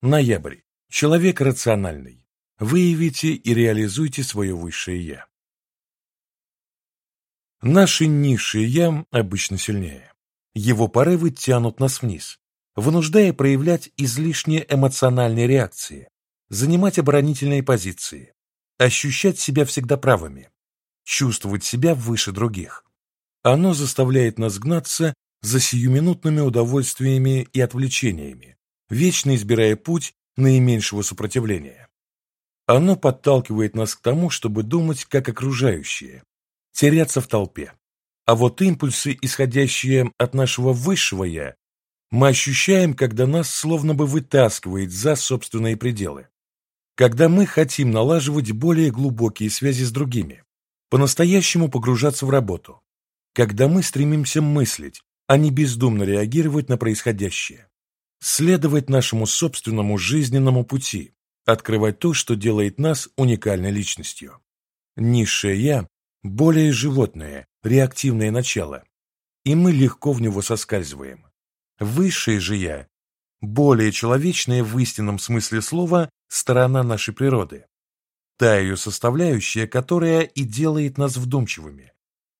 Ноябрь. Человек рациональный. Выявите и реализуйте свое высшее «я». Наши низшие «я» обычно сильнее. Его порывы тянут нас вниз, вынуждая проявлять излишние эмоциональные реакции, занимать оборонительные позиции, ощущать себя всегда правыми, чувствовать себя выше других. Оно заставляет нас гнаться за сиюминутными удовольствиями и отвлечениями, вечно избирая путь наименьшего сопротивления. Оно подталкивает нас к тому, чтобы думать как окружающие, теряться в толпе. А вот импульсы, исходящие от нашего высшего «я», мы ощущаем, когда нас словно бы вытаскивает за собственные пределы. Когда мы хотим налаживать более глубокие связи с другими, по-настоящему погружаться в работу. Когда мы стремимся мыслить, а не бездумно реагировать на происходящее. Следовать нашему собственному жизненному пути, открывать то, что делает нас уникальной личностью. Низшее «я» – более животное, реактивное начало, и мы легко в него соскальзываем. Высшее же «я» – более человечная в истинном смысле слова сторона нашей природы. Та ее составляющая, которая и делает нас вдумчивыми,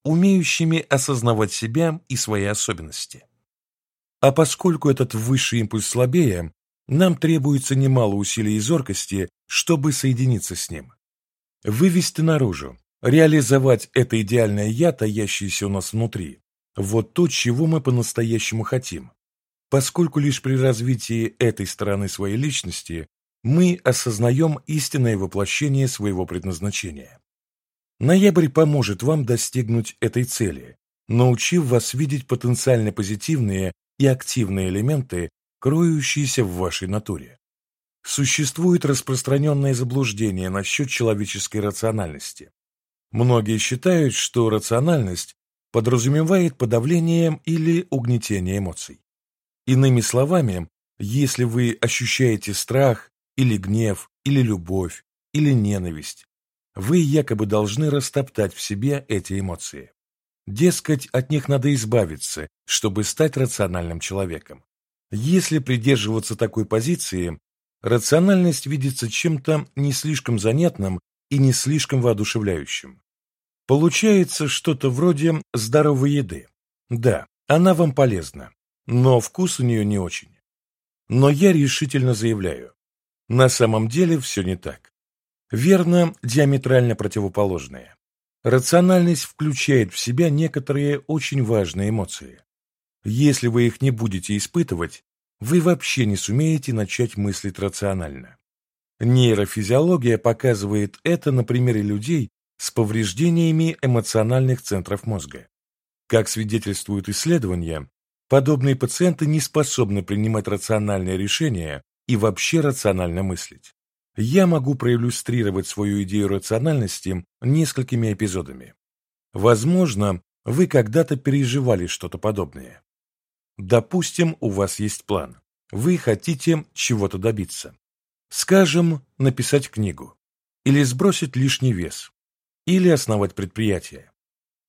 умеющими осознавать себя и свои особенности. А поскольку этот высший импульс слабее, нам требуется немало усилий и зоркости, чтобы соединиться с ним. Вывести наружу, реализовать это идеальное «я», таящееся у нас внутри, вот то, чего мы по-настоящему хотим. Поскольку лишь при развитии этой стороны своей личности мы осознаем истинное воплощение своего предназначения. Ноябрь поможет вам достигнуть этой цели, научив вас видеть потенциально позитивные и активные элементы, кроющиеся в вашей натуре. Существует распространенное заблуждение насчет человеческой рациональности. Многие считают, что рациональность подразумевает подавление или угнетение эмоций. Иными словами, если вы ощущаете страх или гнев, или любовь, или ненависть, вы якобы должны растоптать в себе эти эмоции. Дескать, от них надо избавиться, чтобы стать рациональным человеком. Если придерживаться такой позиции, рациональность видится чем-то не слишком занятным и не слишком воодушевляющим. Получается что-то вроде здоровой еды. Да, она вам полезна, но вкус у нее не очень. Но я решительно заявляю, на самом деле все не так. Верно, диаметрально противоположное. Рациональность включает в себя некоторые очень важные эмоции. Если вы их не будете испытывать, вы вообще не сумеете начать мыслить рационально. Нейрофизиология показывает это на примере людей с повреждениями эмоциональных центров мозга. Как свидетельствуют исследования, подобные пациенты не способны принимать рациональные решения и вообще рационально мыслить я могу проиллюстрировать свою идею рациональности несколькими эпизодами. Возможно, вы когда-то переживали что-то подобное. Допустим, у вас есть план. Вы хотите чего-то добиться. Скажем, написать книгу. Или сбросить лишний вес. Или основать предприятие.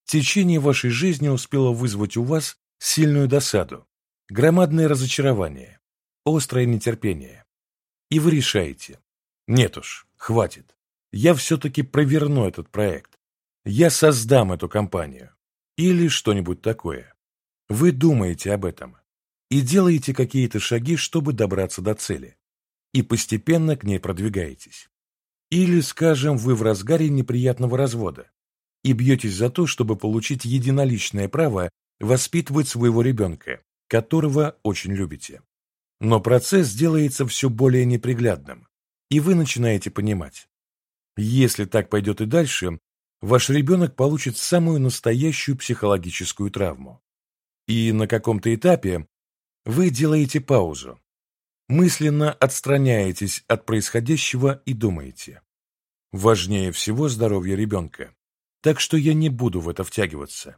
Течение вашей жизни успело вызвать у вас сильную досаду, громадное разочарование, острое нетерпение. И вы решаете, нет уж, хватит. Я все-таки проверну этот проект. Я создам эту компанию. Или что-нибудь такое. Вы думаете об этом. И делаете какие-то шаги, чтобы добраться до цели. И постепенно к ней продвигаетесь. Или, скажем, вы в разгаре неприятного развода и бьетесь за то, чтобы получить единоличное право воспитывать своего ребенка, которого очень любите. Но процесс делается все более неприглядным, и вы начинаете понимать. Если так пойдет и дальше, ваш ребенок получит самую настоящую психологическую травму. И на каком-то этапе вы делаете паузу, мысленно отстраняетесь от происходящего и думаете. Важнее всего здоровье ребенка, так что я не буду в это втягиваться.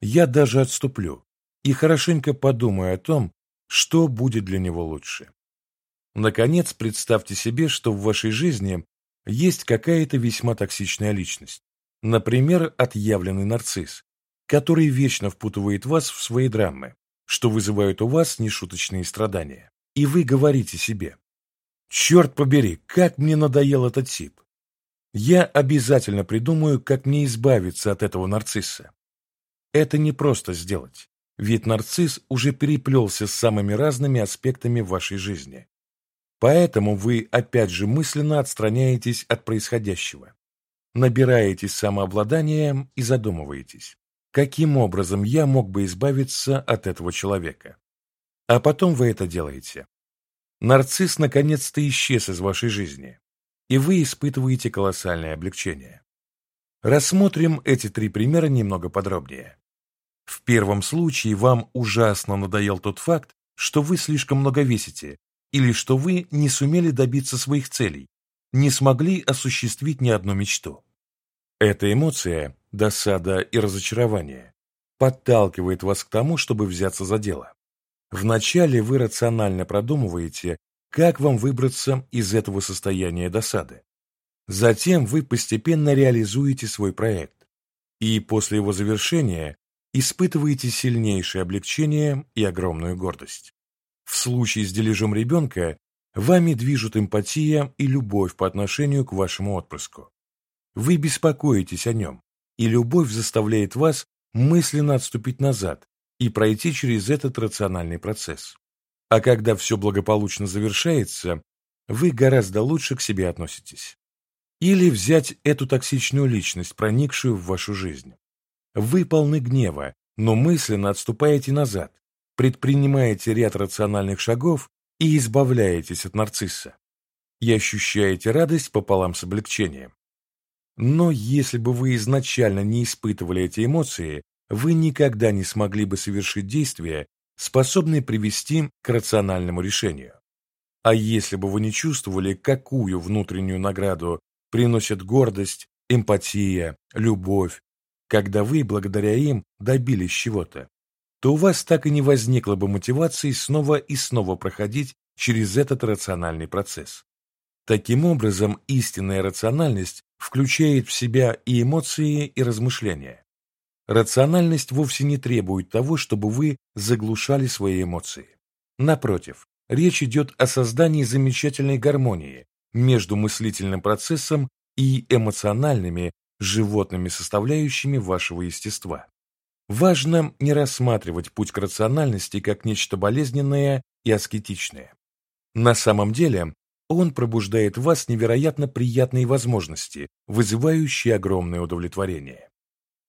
Я даже отступлю и хорошенько подумаю о том, что будет для него лучше. Наконец, представьте себе, что в вашей жизни есть какая-то весьма токсичная личность, например, отъявленный нарцисс, который вечно впутывает вас в свои драмы, что вызывает у вас нешуточные страдания. И вы говорите себе, Черт побери, как мне надоел этот тип. Я обязательно придумаю, как мне избавиться от этого нарцисса. Это не просто сделать, ведь нарцисс уже переплелся с самыми разными аспектами вашей жизни. Поэтому вы опять же мысленно отстраняетесь от происходящего, набираетесь самообладания и задумываетесь, каким образом я мог бы избавиться от этого человека. А потом вы это делаете. Нарцисс наконец-то исчез из вашей жизни, и вы испытываете колоссальное облегчение. Рассмотрим эти три примера немного подробнее. В первом случае вам ужасно надоел тот факт, что вы слишком много весите, или что вы не сумели добиться своих целей, не смогли осуществить ни одну мечту. Эта эмоция, досада и разочарование, подталкивает вас к тому, чтобы взяться за дело. Вначале вы рационально продумываете, как вам выбраться из этого состояния досады. Затем вы постепенно реализуете свой проект, и после его завершения испытываете сильнейшее облегчение и огромную гордость. В случае с дележом ребенка вами движут эмпатия и любовь по отношению к вашему отпрыску. Вы беспокоитесь о нем, и любовь заставляет вас мысленно отступить назад и пройти через этот рациональный процесс. А когда все благополучно завершается, вы гораздо лучше к себе относитесь. Или взять эту токсичную личность, проникшую в вашу жизнь. Вы полны гнева, но мысленно отступаете назад, предпринимаете ряд рациональных шагов и избавляетесь от нарцисса. И ощущаете радость пополам с облегчением. Но если бы вы изначально не испытывали эти эмоции, вы никогда не смогли бы совершить действия, способные привести к рациональному решению. А если бы вы не чувствовали, какую внутреннюю награду приносят гордость, эмпатия, любовь, когда вы, благодаря им, добились чего-то, то у вас так и не возникло бы мотивации снова и снова проходить через этот рациональный процесс. Таким образом, истинная рациональность включает в себя и эмоции, и размышления. Рациональность вовсе не требует того, чтобы вы заглушали свои эмоции. Напротив, речь идет о создании замечательной гармонии между мыслительным процессом и эмоциональными, животными составляющими вашего естества. Важно не рассматривать путь к рациональности как нечто болезненное и аскетичное. На самом деле, он пробуждает в вас невероятно приятные возможности, вызывающие огромное удовлетворение.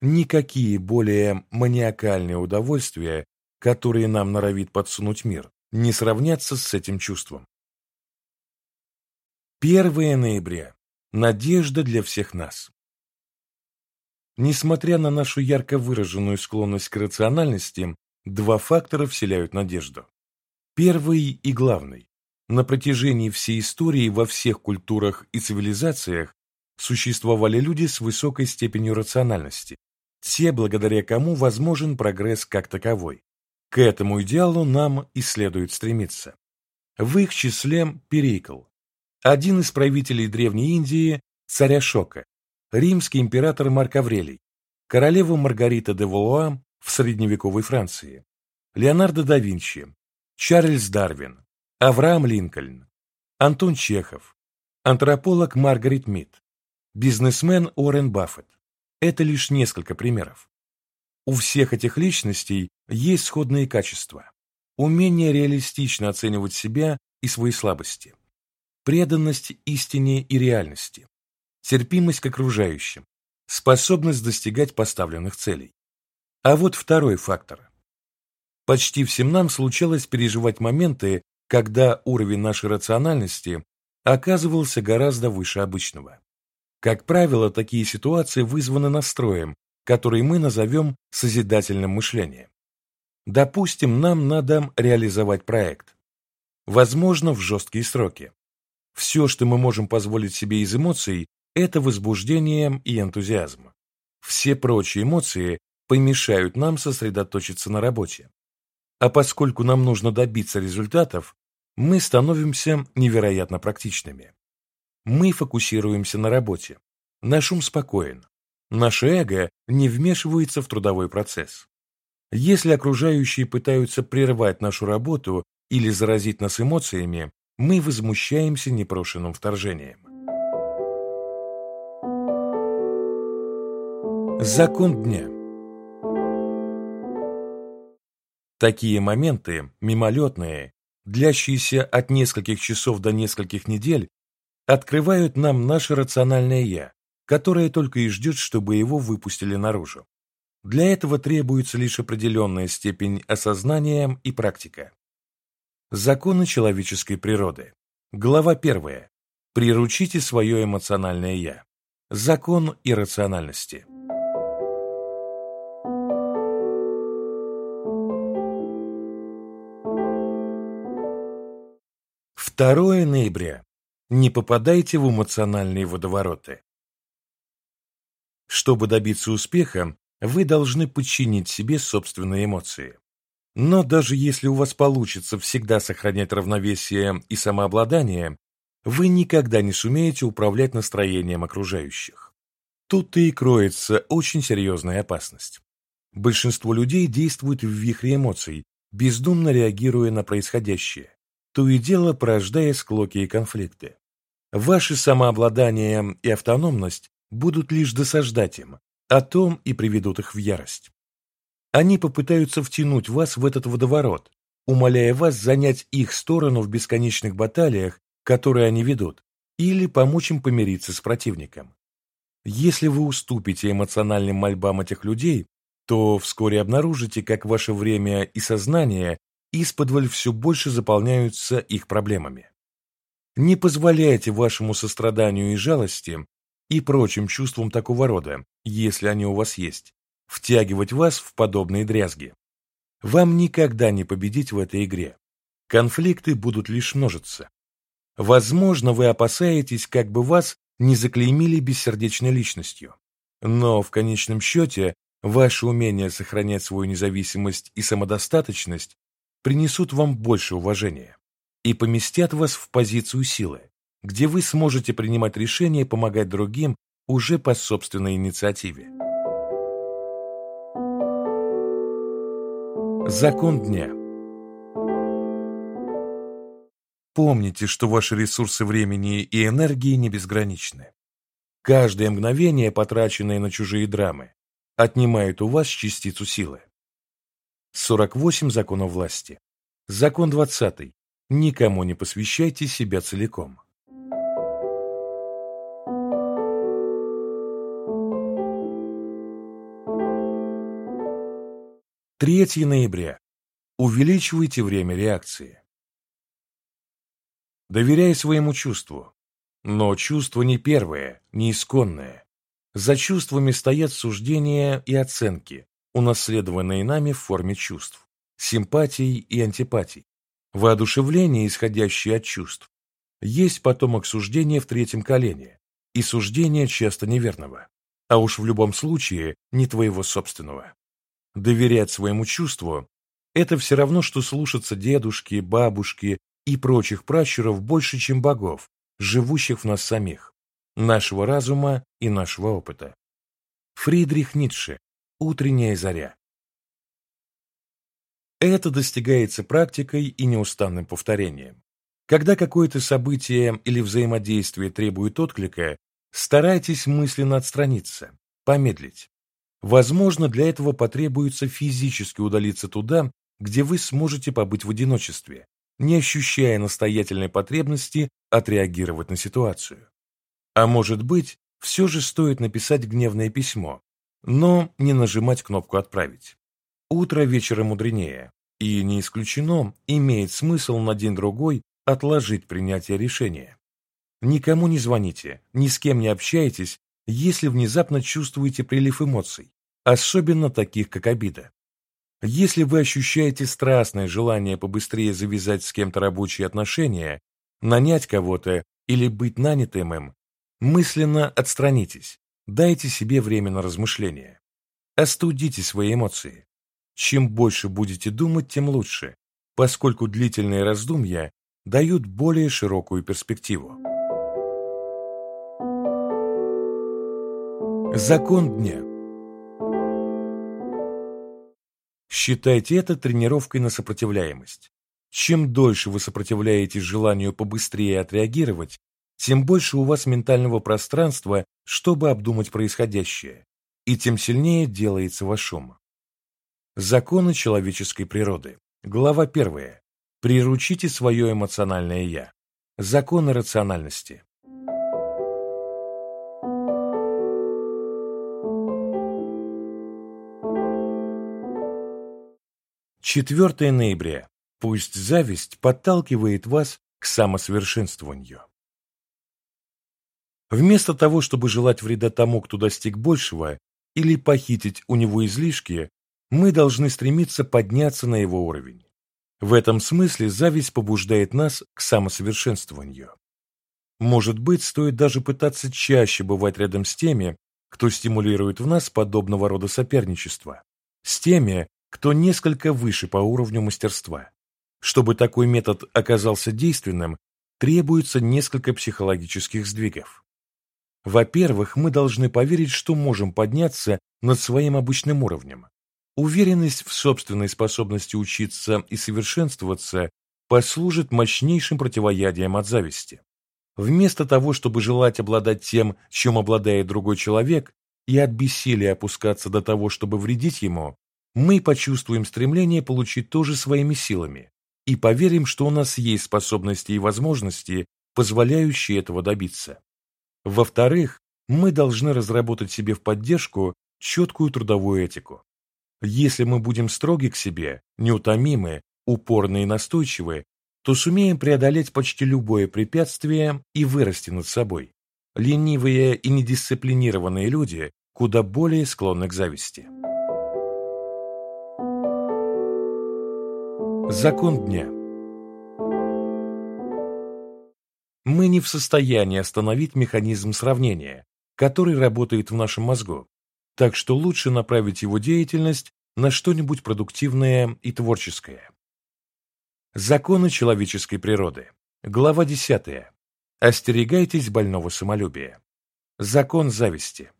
Никакие более маниакальные удовольствия, которые нам норовит подсунуть мир, не сравнятся с этим чувством. 1 ноября. Надежда для всех нас. Несмотря на нашу ярко выраженную склонность к рациональности, два фактора вселяют надежду. Первый и главный. На протяжении всей истории во всех культурах и цивилизациях существовали люди с высокой степенью рациональности, те, благодаря кому возможен прогресс как таковой. К этому идеалу нам и следует стремиться. В их числе Перикл, один из правителей Древней Индии, царя Шока, римский император Марк Аврелий, королева Маргарита де Валуа в средневековой Франции, Леонардо да Винчи, Чарльз Дарвин, Авраам Линкольн, Антон Чехов, антрополог Маргарет Мид, бизнесмен Уоррен Баффет. Это лишь несколько примеров. У всех этих личностей есть сходные качества. Умение реалистично оценивать себя и свои слабости. Преданность истине и реальности терпимость к окружающим, способность достигать поставленных целей. А вот второй фактор. Почти всем нам случалось переживать моменты, когда уровень нашей рациональности оказывался гораздо выше обычного. Как правило, такие ситуации вызваны настроем, который мы назовем созидательным мышлением. Допустим, нам надо реализовать проект. Возможно, в жесткие сроки. Все, что мы можем позволить себе из эмоций, это возбуждение и энтузиазм. Все прочие эмоции помешают нам сосредоточиться на работе. А поскольку нам нужно добиться результатов, мы становимся невероятно практичными. Мы фокусируемся на работе. Наш ум спокоен. Наше эго не вмешивается в трудовой процесс. Если окружающие пытаются прервать нашу работу или заразить нас эмоциями, мы возмущаемся непрошенным вторжением. Закон дня Такие моменты, мимолетные, длящиеся от нескольких часов до нескольких недель, открывают нам наше рациональное «я», которое только и ждет, чтобы его выпустили наружу. Для этого требуется лишь определенная степень осознания и практика. Законы человеческой природы. Глава 1. Приручите свое эмоциональное «я». Закон иррациональности. Второе ноября. Не попадайте в эмоциональные водовороты. Чтобы добиться успеха, вы должны подчинить себе собственные эмоции. Но даже если у вас получится всегда сохранять равновесие и самообладание, вы никогда не сумеете управлять настроением окружающих. Тут-то и кроется очень серьезная опасность. Большинство людей действуют в вихре эмоций, бездумно реагируя на происходящее, то и дело порождая склоки и конфликты. Ваше самообладание и автономность будут лишь досаждать им, а том и приведут их в ярость. Они попытаются втянуть вас в этот водоворот, умоляя вас занять их сторону в бесконечных баталиях, которые они ведут, или помочь им помириться с противником. Если вы уступите эмоциональным мольбам этих людей, то вскоре обнаружите, как ваше время и сознание исподволь все больше заполняются их проблемами. Не позволяйте вашему состраданию и жалости и прочим чувствам такого рода, если они у вас есть, втягивать вас в подобные дрязги. Вам никогда не победить в этой игре. Конфликты будут лишь множиться. Возможно, вы опасаетесь, как бы вас не заклеймили бессердечной личностью. Но в конечном счете, ваше умение сохранять свою независимость и самодостаточность принесут вам больше уважения и поместят вас в позицию силы, где вы сможете принимать решения и помогать другим уже по собственной инициативе. Закон дня Помните, что ваши ресурсы времени и энергии не безграничны. Каждое мгновение, потраченное на чужие драмы, отнимает у вас частицу силы. 48 законов власти. Закон 20. Никому не посвящайте себя целиком. Третье ноября. Увеличивайте время реакции. Доверяй своему чувству. Но чувство не первое, не исконное. За чувствами стоят суждения и оценки, унаследованные нами в форме чувств, симпатий и антипатий. Воодушевление, исходящее от чувств, есть потомок суждения в третьем колене, и суждения часто неверного, а уж в любом случае не твоего собственного. Доверять своему чувству – это все равно, что слушаться дедушки, бабушки и прочих пращуров больше, чем богов, живущих в нас самих, нашего разума и нашего опыта. Фридрих Ницше. Утренняя заря. Это достигается практикой и неустанным повторением. Когда какое-то событие или взаимодействие требует отклика, старайтесь мысленно отстраниться, помедлить. Возможно, для этого потребуется физически удалиться туда, где вы сможете побыть в одиночестве, не ощущая настоятельной потребности отреагировать на ситуацию. А может быть, все же стоит написать гневное письмо, но не нажимать кнопку «Отправить». Утро вечера мудренее, и не исключено, имеет смысл на день-другой отложить принятие решения. Никому не звоните, ни с кем не общайтесь, если внезапно чувствуете прилив эмоций, особенно таких, как обида. Если вы ощущаете страстное желание побыстрее завязать с кем-то рабочие отношения, нанять кого-то или быть нанятым им, мысленно отстранитесь, дайте себе время на размышления. Остудите свои эмоции. Чем больше будете думать, тем лучше, поскольку длительные раздумья дают более широкую перспективу. Закон дня Считайте это тренировкой на сопротивляемость. Чем дольше вы сопротивляетесь желанию побыстрее отреагировать, тем больше у вас ментального пространства, чтобы обдумать происходящее, и тем сильнее делается ваш ум. Законы человеческой природы. Глава 1. Приручите свое эмоциональное «я». Законы рациональности. Четвертое ноября. Пусть зависть подталкивает вас к самосовершенствованию. Вместо того, чтобы желать вреда тому, кто достиг большего, или похитить у него излишки, мы должны стремиться подняться на его уровень. В этом смысле зависть побуждает нас к самосовершенствованию. Может быть, стоит даже пытаться чаще бывать рядом с теми, кто стимулирует в нас подобного рода соперничество, с теми, кто несколько выше по уровню мастерства. Чтобы такой метод оказался действенным, требуется несколько психологических сдвигов. Во-первых, мы должны поверить, что можем подняться над своим обычным уровнем. Уверенность в собственной способности учиться и совершенствоваться послужит мощнейшим противоядием от зависти. Вместо того, чтобы желать обладать тем, чем обладает другой человек, и от бессилия опускаться до того, чтобы вредить ему, мы почувствуем стремление получить то же своими силами и поверим, что у нас есть способности и возможности, позволяющие этого добиться. Во-вторых, мы должны разработать себе в поддержку четкую трудовую этику. Если мы будем строги к себе, неутомимы, упорны и настойчивы, то сумеем преодолеть почти любое препятствие и вырасти над собой. Ленивые и недисциплинированные люди куда более склонны к зависти. Закон дня Мы не в состоянии остановить механизм сравнения, который работает в нашем мозгу, так что лучше направить его деятельность на что-нибудь продуктивное и творческое. Законы человеческой природы. Глава 10. Остерегайтесь больного самолюбия. Закон зависти.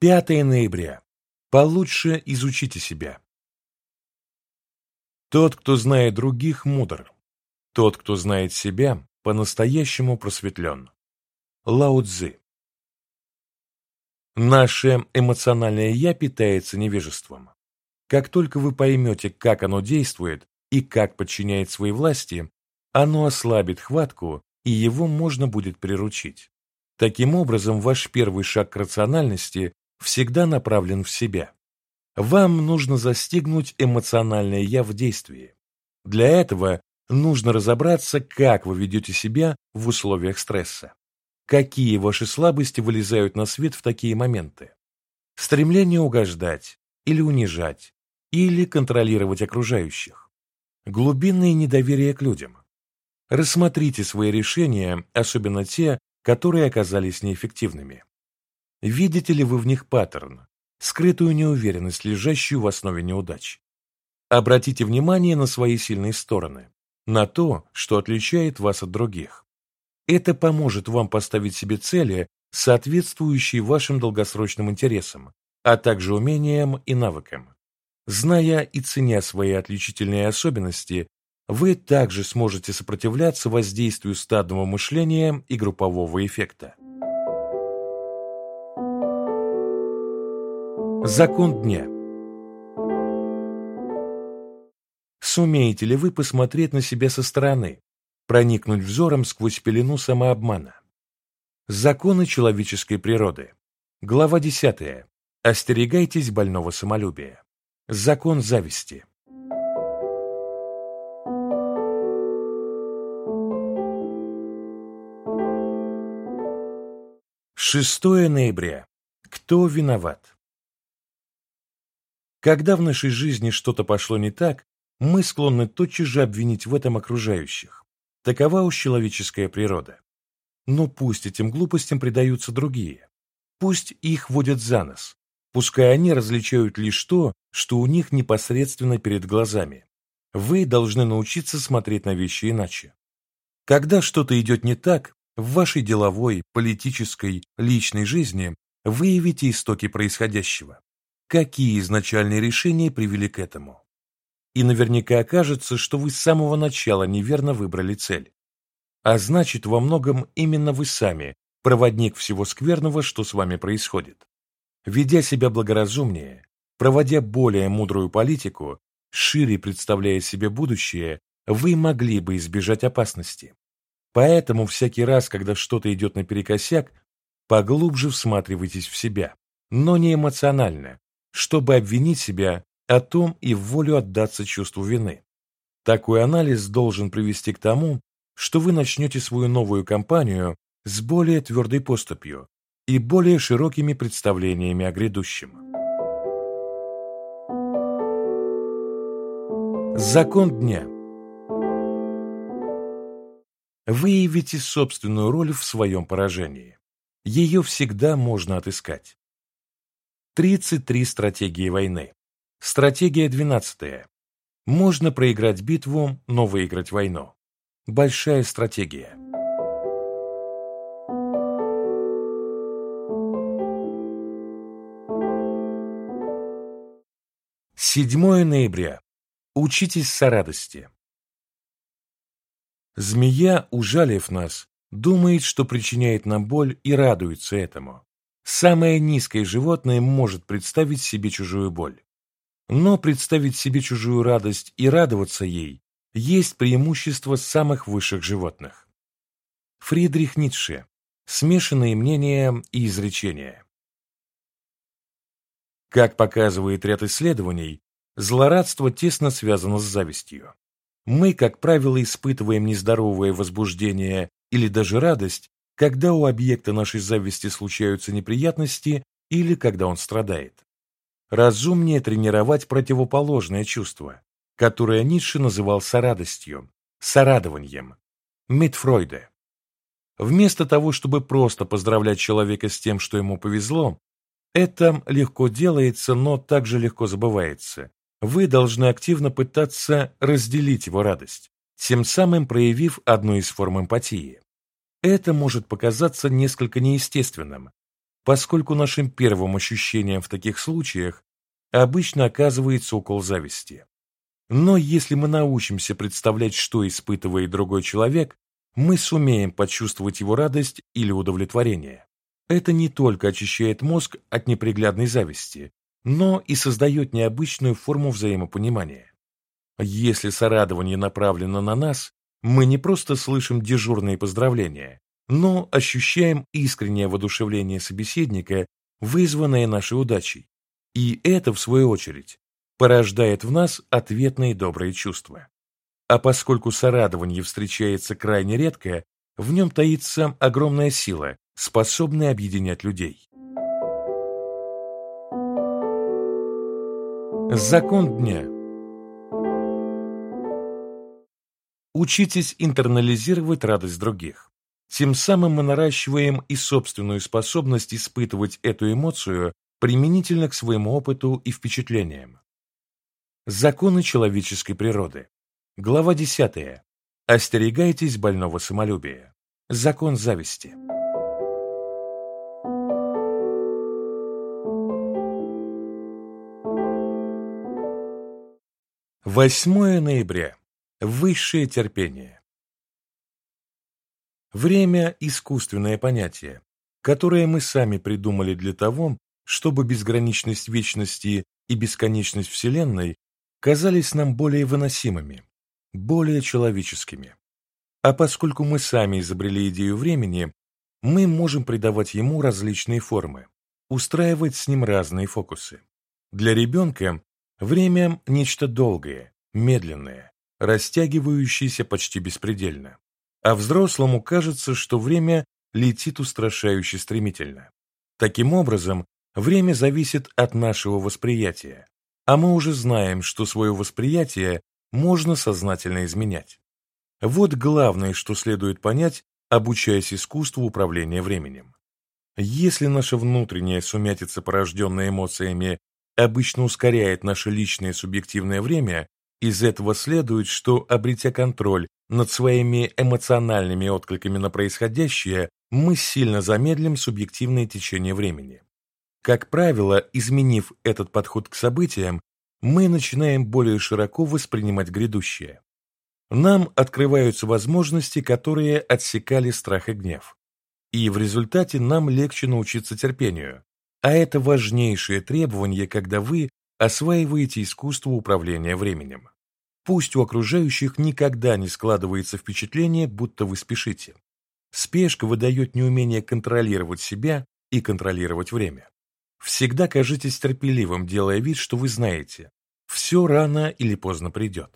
Пятое ноября. Получше изучите себя. Тот, кто знает других, мудр. Тот, кто знает себя, по-настоящему просветлен. Лао Цзы. Наше эмоциональное «я» питается невежеством. Как только вы поймете, как оно действует и как подчиняет своей власти, оно ослабит хватку, и его можно будет приручить. Таким образом, ваш первый шаг к рациональности всегда направлен в себя. Вам нужно застигнуть эмоциональное «я» в действии. Для этого нужно разобраться, как вы ведете себя в условиях стресса. Какие ваши слабости вылезают на свет в такие моменты? Стремление угождать или унижать, или контролировать окружающих. Глубинное недоверие к людям. Рассмотрите свои решения, особенно те, которые оказались неэффективными. Видите ли вы в них паттерн, скрытую неуверенность, лежащую в основе неудач? Обратите внимание на свои сильные стороны, на то, что отличает вас от других. Это поможет вам поставить себе цели, соответствующие вашим долгосрочным интересам, а также умениям и навыкам. Зная и ценя свои отличительные особенности, вы также сможете сопротивляться воздействию стадного мышления и группового эффекта. Закон дня. Сумеете ли вы посмотреть на себя со стороны, проникнуть взором сквозь пелену самообмана? Законы человеческой природы. Глава 10. Остерегайтесь больного самолюбия. Закон зависти. Шестое ноября. Кто виноват? Когда в нашей жизни что-то пошло не так, мы склонны тотчас же обвинить в этом окружающих. Такова уж человеческая природа. Но пусть этим глупостям предаются другие. Пусть их водят за нос. Пускай они различают лишь то, что у них непосредственно перед глазами. Вы должны научиться смотреть на вещи иначе. Когда что-то идет не так, в вашей деловой, политической, личной жизни выявите истоки происходящего. Какие изначальные решения привели к этому? И наверняка окажется, что вы с самого начала неверно выбрали цель. А значит, во многом именно вы сами проводник всего скверного, что с вами происходит. Ведя себя благоразумнее, проводя более мудрую политику, шире представляя себе будущее, вы могли бы избежать опасности. Поэтому всякий раз, когда что-то идет наперекосяк, поглубже всматривайтесь в себя, но не эмоционально, чтобы обвинить себя о том и в волю отдаться чувству вины. Такой анализ должен привести к тому, что вы начнете свою новую кампанию с более твердой поступью и более широкими представлениями о грядущем. Закон дня Выявите собственную роль в своем поражении. Ее всегда можно отыскать. 33 стратегии войны. Стратегия 12. Можно проиграть битву, но выиграть войну. Большая стратегия. 7 ноября. Учитесь с радости. Змея, ужалив нас, думает, что причиняет нам боль и радуется этому. Самое низкое животное может представить себе чужую боль. Но представить себе чужую радость и радоваться ей есть преимущество самых высших животных. Фридрих Ницше. Смешанные мнения и изречения. Как показывает ряд исследований, злорадство тесно связано с завистью. Мы, как правило, испытываем нездоровое возбуждение или даже радость, когда у объекта нашей зависти случаются неприятности или когда он страдает. Разумнее тренировать противоположное чувство, которое Ницше называл сорадостью, сорадованием, Митфройде. Вместо того, чтобы просто поздравлять человека с тем, что ему повезло, это легко делается, но также легко забывается. Вы должны активно пытаться разделить его радость, тем самым проявив одну из форм эмпатии. Это может показаться несколько неестественным, поскольку нашим первым ощущением в таких случаях обычно оказывается укол зависти. Но если мы научимся представлять, что испытывает другой человек, мы сумеем почувствовать его радость или удовлетворение. Это не только очищает мозг от неприглядной зависти, но и создает необычную форму взаимопонимания. Если сорадование направлено на нас, мы не просто слышим дежурные поздравления, но ощущаем искреннее воодушевление собеседника, вызванное нашей удачей. И это, в свою очередь, порождает в нас ответные добрые чувства. А поскольку сорадование встречается крайне редко, в нем таится огромная сила, способная объединять людей. Закон дня Учитесь интернализировать радость других. Тем самым мы наращиваем и собственную способность испытывать эту эмоцию применительно к своему опыту и впечатлениям. Законы человеческой природы. Глава 10. Остерегайтесь больного самолюбия. Закон зависти. Восьмое ноября. Высшее терпение. Время – искусственное понятие, которое мы сами придумали для того, чтобы безграничность вечности и бесконечность Вселенной казались нам более выносимыми, более человеческими. А поскольку мы сами изобрели идею времени, мы можем придавать ему различные формы, устраивать с ним разные фокусы. Для ребенка время – нечто долгое, медленное, растягивающееся почти беспредельно. А взрослому кажется, что время летит устрашающе стремительно. Таким образом, время зависит от нашего восприятия, а мы уже знаем, что свое восприятие можно сознательно изменять. Вот главное, что следует понять, обучаясь искусству управления временем. Если наша внутренняя сумятица, порожденная эмоциями, обычно ускоряет наше личное субъективное время, из этого следует, что, обретя контроль над своими эмоциональными откликами на происходящее, мы сильно замедлим субъективное течение времени. Как правило, изменив этот подход к событиям, мы начинаем более широко воспринимать грядущее. Нам открываются возможности, которые отсекали страх и гнев. И в результате нам легче научиться терпению, а это важнейшее требование, когда вы осваиваете искусство управления временем. Пусть у окружающих никогда не складывается впечатление, будто вы спешите. Спешка выдает неумение контролировать себя и контролировать время. Всегда кажитесь терпеливым, делая вид, что вы знаете. Все рано или поздно придет.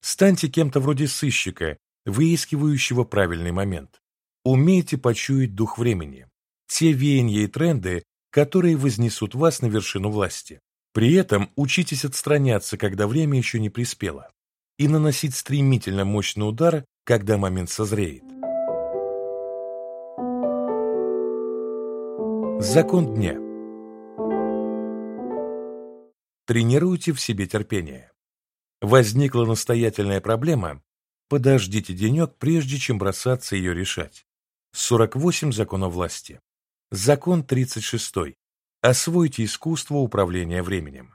Станьте кем-то вроде сыщика, выискивающего правильный момент. Умейте почуять дух времени, те веяния и тренды, которые вознесут вас на вершину власти. При этом учитесь отстраняться, когда время еще не приспело и наносить стремительно мощный удар, когда момент созреет. Закон дня Тренируйте в себе терпение. Возникла настоятельная проблема, подождите денек, прежде чем бросаться ее решать. 48 законов власти. Закон 36. Освойте искусство управления временем.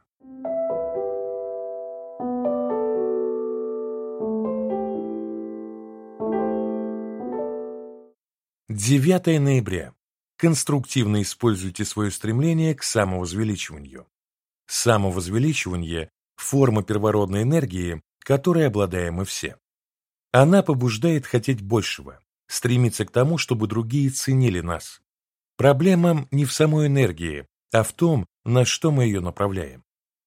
9 ноября. Конструктивно используйте свое стремление к самовозвеличиванию. Самовозвеличивание – форма первородной энергии, которой обладаем мы все. Она побуждает хотеть большего, стремиться к тому, чтобы другие ценили нас. Проблема не в самой энергии, а в том, на что мы ее направляем.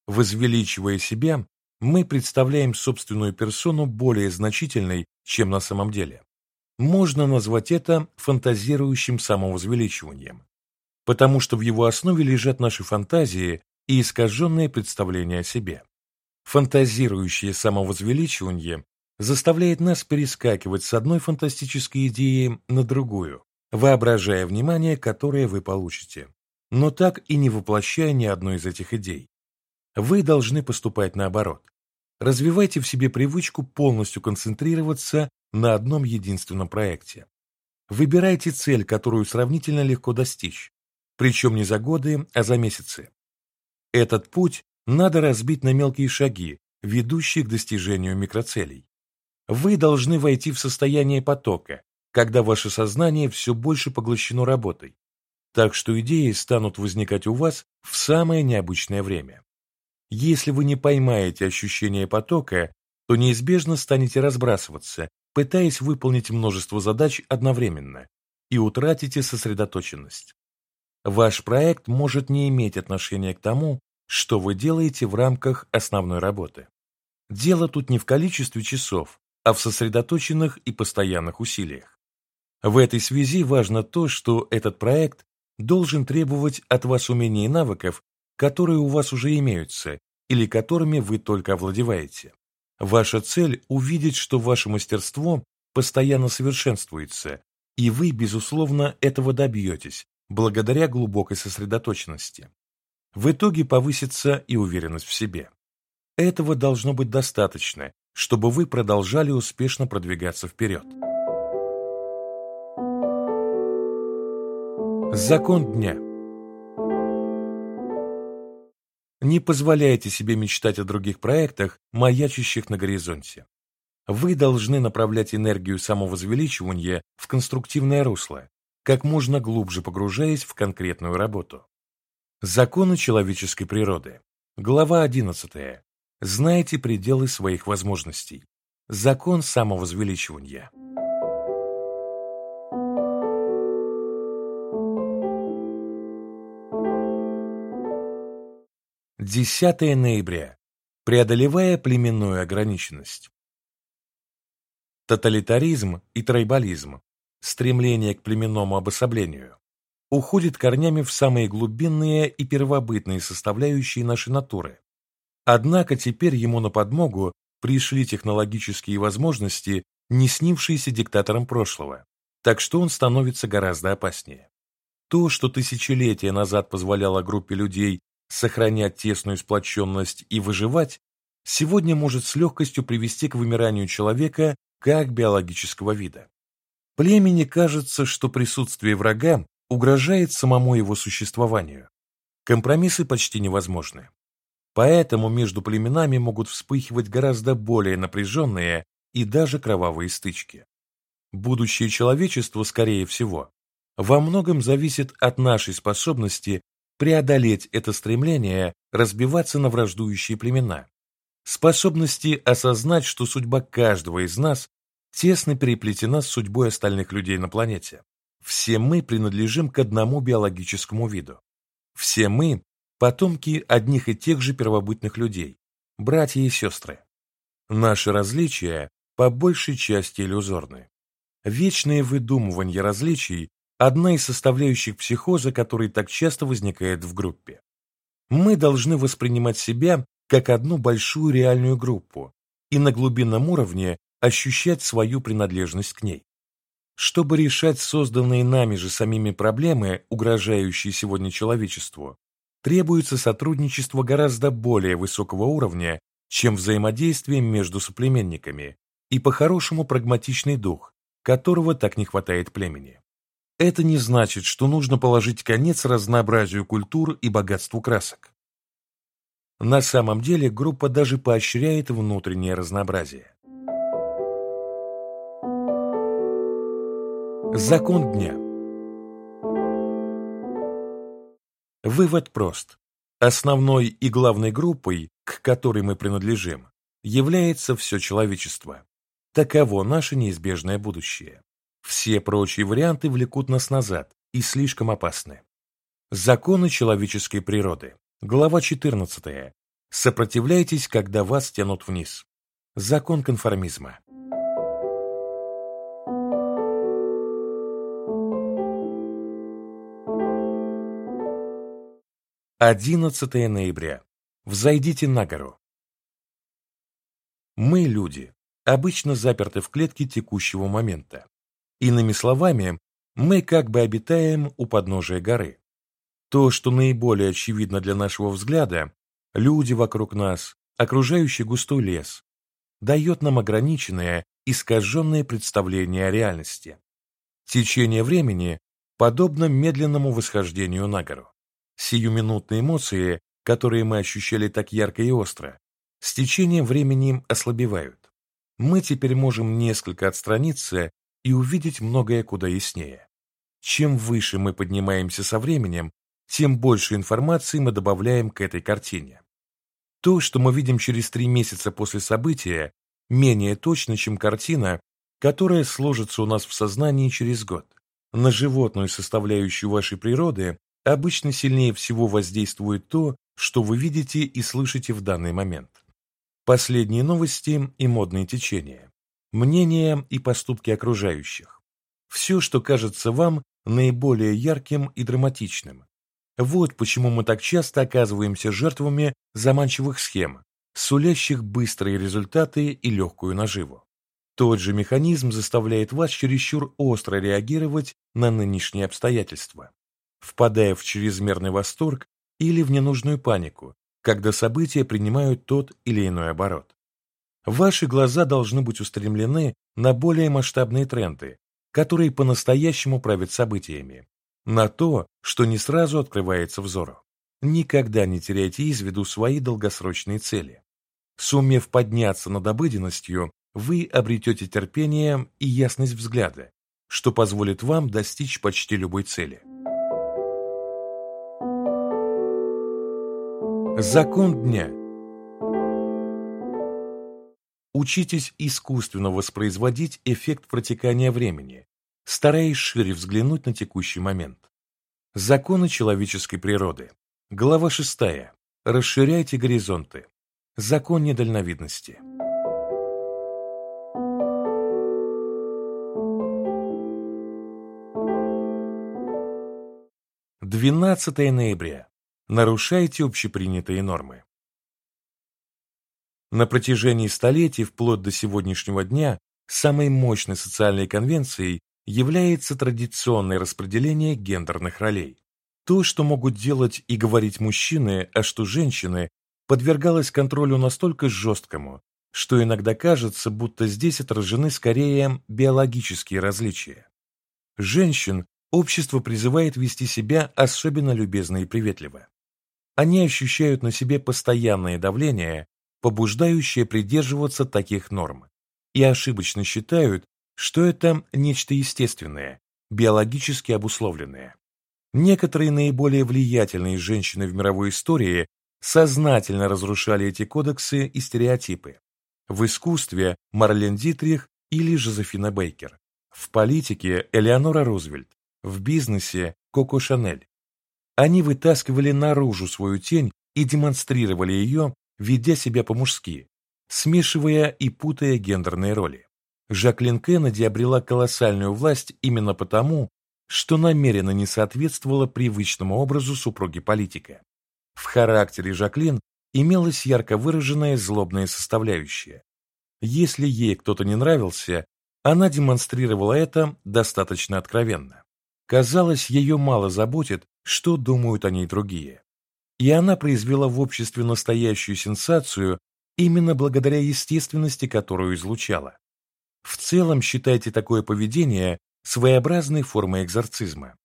Возвеличивая себя, мы представляем собственную персону более значительной, чем на самом деле. Можно назвать это фантазирующим самовозвеличиванием, потому что в его основе лежат наши фантазии и искаженные представления о себе. Фантазирующее самовозвеличивание заставляет нас перескакивать с одной фантастической идеи на другую, воображая внимание, которое вы получите, но так и не воплощая ни одной из этих идей. Вы должны поступать наоборот. Развивайте в себе привычку полностью концентрироваться на одном единственном проекте. Выбирайте цель, которую сравнительно легко достичь, причем не за годы, а за месяцы. Этот путь надо разбить на мелкие шаги, ведущие к достижению микроцелей. Вы должны войти в состояние потока, когда ваше сознание все больше поглощено работой, так что идеи станут возникать у вас в самое необычное время. Если вы не поймаете ощущение потока, то неизбежно станете разбрасываться, пытаясь выполнить множество задач одновременно, и утратите сосредоточенность. Ваш проект может не иметь отношения к тому, что вы делаете в рамках основной работы. Дело тут не в количестве часов, а в сосредоточенных и постоянных усилиях. В этой связи важно то, что этот проект должен требовать от вас умений и навыков, которые у вас уже имеются или которыми вы только овладеваете. Ваша цель – увидеть, что ваше мастерство постоянно совершенствуется, и вы, безусловно, этого добьетесь, благодаря глубокой сосредоточенности. В итоге повысится и уверенность в себе. Этого должно быть достаточно, чтобы вы продолжали успешно продвигаться вперед. Закон дня – Не позволяйте себе мечтать о других проектах, маячащих на горизонте. Вы должны направлять энергию самовозвеличивания в конструктивное русло, как можно глубже погружаясь в конкретную работу. Законы человеческой природы. Глава 11. Знайте пределы своих возможностей. Закон самовозвеличивания. 10 ноября. Преодолевая племенную ограниченность. Тоталитаризм и трайбализм, стремление к племенному обособлению, уходит корнями в самые глубинные и первобытные составляющие нашей натуры. Однако теперь ему на подмогу пришли технологические возможности, не снившиеся диктаторам прошлого, так что он становится гораздо опаснее. То, что тысячелетия назад позволяло группе людей сохранять тесную сплоченность и выживать, сегодня может с легкостью привести к вымиранию человека как биологического вида. Племени кажется, что присутствие врага угрожает самому его существованию. компромиссы почти невозможны. Поэтому между племенами могут вспыхивать гораздо более напряженные и даже кровавые стычки. Будущее человечества, скорее всего, во многом зависит от нашей способности преодолеть это стремление разбиваться на враждующие племена, способности осознать, что судьба каждого из нас тесно переплетена с судьбой остальных людей на планете. Все мы принадлежим к одному биологическому виду. Все мы – потомки одних и тех же первобытных людей, братья и сестры. Наши различия по большей части иллюзорны. Вечное выдумывание различий – одна из составляющих психоза, который так часто возникает в группе. Мы должны воспринимать себя как одну большую реальную группу и на глубинном уровне ощущать свою принадлежность к ней. Чтобы решать созданные нами же самими проблемы, угрожающие сегодня человечеству, требуется сотрудничество гораздо более высокого уровня, чем взаимодействие между соплеменниками, и по-хорошему прагматичный дух, которого так не хватает племени. Это не значит, что нужно положить конец разнообразию культур и богатству красок. На самом деле группа даже поощряет внутреннее разнообразие. Закон дня Вывод прост. Основной и главной группой, к которой мы принадлежим, является все человечество. Таково наше неизбежное будущее. Все прочие варианты влекут нас назад и слишком опасны. Законы человеческой природы. Глава 14. Сопротивляйтесь, когда вас тянут вниз. Закон конформизма. Одиннадцатое ноября. Взойдите на гору. Мы, люди, обычно заперты в клетке текущего момента. Иными словами, мы как бы обитаем у подножия горы. То, что наиболее очевидно для нашего взгляда, люди вокруг нас, окружающий густой лес, дает нам ограниченное, искаженное представление о реальности. Течение времени подобно медленному восхождению на гору. Сиюминутные эмоции, которые мы ощущали так ярко и остро, с течением времени ослабевают. Мы теперь можем несколько отстраниться и увидеть многое куда яснее. Чем выше мы поднимаемся со временем, тем больше информации мы добавляем к этой картине. То, что мы видим через три месяца после события, менее точно, чем картина, которая сложится у нас в сознании через год. На животную составляющую вашей природы обычно сильнее всего воздействует то, что вы видите и слышите в данный момент. Последние новости и модные течения, мнения и поступки окружающих. Все, что кажется вам наиболее ярким и драматичным, вот почему мы так часто оказываемся жертвами заманчивых схем, сулящих быстрые результаты и легкую наживу. Тот же механизм заставляет вас чересчур остро реагировать на нынешние обстоятельства, впадая в чрезмерный восторг или в ненужную панику, когда события принимают тот или иной оборот. Ваши глаза должны быть устремлены на более масштабные тренды, которые по-настоящему правят событиями, на то, что не сразу открывается взору. Никогда не теряйте из виду свои долгосрочные цели. Сумев подняться над обыденностью, вы обретете терпение и ясность взгляда, что позволит вам достичь почти любой цели. Закон дня Учитесь искусственно воспроизводить эффект протекания времени, стараясь шире взглянуть на текущий момент. Законы человеческой природы. Глава 6. Расширяйте горизонты. Закон недальновидности. Двенадцатое ноября. Нарушайте общепринятые нормы. На протяжении столетий, вплоть до сегодняшнего дня, самой мощной социальной конвенцией является традиционное распределение гендерных ролей. То, что могут делать и говорить мужчины, а что женщины, подвергалось контролю настолько жесткому, что иногда кажется, будто здесь отражены скорее биологические различия. Женщин общество призывает вести себя особенно любезно и приветливо. они ощущают на себе постоянное давление, побуждающее придерживаться таких норм, и ошибочно считают, что это нечто естественное, биологически обусловленное. Некоторые наиболее влиятельные женщины в мировой истории сознательно разрушали эти кодексы и стереотипы. В искусстве Марлен Дитрих или Жозефина Бейкер, в политике Элеонора Рузвельт, в бизнесе Коко Шанель. Они вытаскивали наружу свою тень и демонстрировали ее, ведя себя по-мужски, смешивая и путая гендерные роли. Жаклин Кеннеди обрела колоссальную власть именно потому, что намеренно не соответствовала привычному образу супруги политика. В характере Жаклин имелась ярко выраженная злобная составляющая. Если ей кто-то не нравился, она демонстрировала это достаточно откровенно. Казалось, ее мало заботит, что думают о ней другие. И она произвела в обществе настоящую сенсацию именно благодаря естественности, которую излучала. В целом считайте такое поведение своеобразной формой экзорцизма.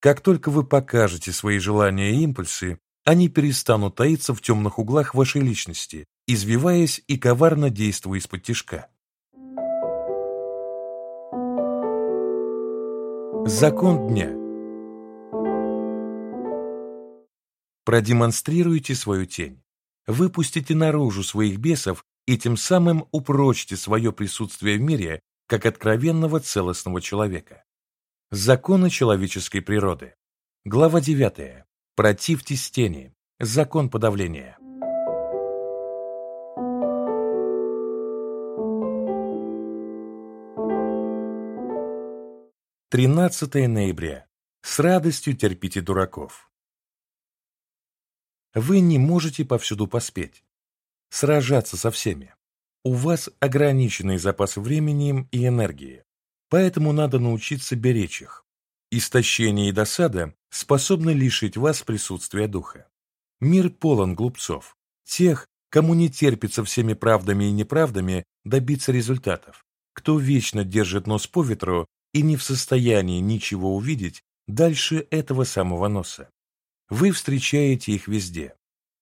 Как только вы покажете свои желания и импульсы, они перестанут таиться в темных углах вашей личности, извиваясь и коварно действуя из-под тишка. Закон дня Продемонстрируйте свою тень. Выпустите наружу своих бесов и тем самым упрочьте свое присутствие в мире как откровенного целостного человека. Законы человеческой природы. Глава 9. Противьтесь тени. Закон подавления. Тринадцатое ноября. С радостью терпите дураков. Вы не можете повсюду поспеть, сражаться со всеми. У вас ограниченные запасы времени и энергии, поэтому надо научиться беречь их. Истощение и досада способны лишить вас присутствия духа. Мир полон глупцов, тех, кому не терпится всеми правдами и неправдами добиться результатов, кто вечно держит нос по ветру и не в состоянии ничего увидеть дальше этого самого носа. Вы встречаете их везде.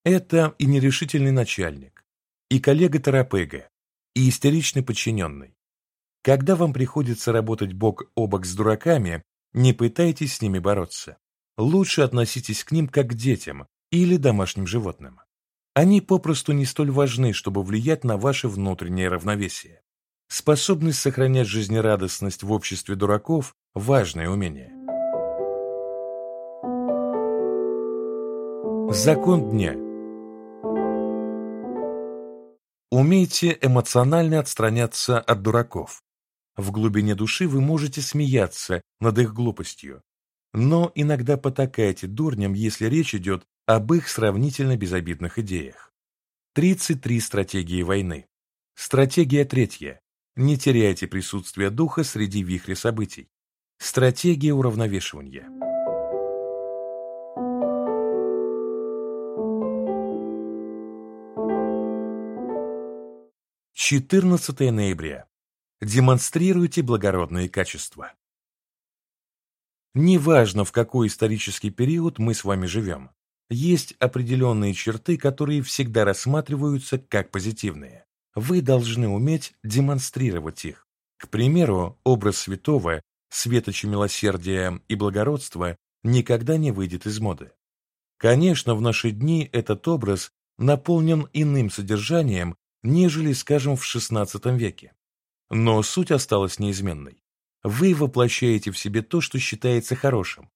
Это и нерешительный начальник, и коллега-терапега, и истеричный подчиненный. Когда вам приходится работать бок о бок с дураками, не пытайтесь с ними бороться. Лучше относитесь к ним как к детям или домашним животным. Они попросту не столь важны, чтобы влиять на ваше внутреннее равновесие. Способность сохранять жизнерадостность в обществе дураков – важное умение. Закон дня. Умейте эмоционально отстраняться от дураков. В глубине души вы можете смеяться над их глупостью, но иногда потакайте дурням, если речь идет об их сравнительно безобидных идеях. 33 стратегии войны. Стратегия третья. Не теряйте присутствие духа среди вихря событий. Стратегия уравновешивания. 14 ноября. Демонстрируйте благородные качества. Неважно, в какой исторический период мы с вами живем, есть определенные черты, которые всегда рассматриваются как позитивные. Вы должны уметь демонстрировать их. К примеру, образ святого, светоча милосердия и благородства никогда не выйдет из моды. Конечно, в наши дни этот образ наполнен иным содержанием, нежели, скажем, в XVI веке. Но суть осталась неизменной. Вы воплощаете в себе то, что считается хорошим,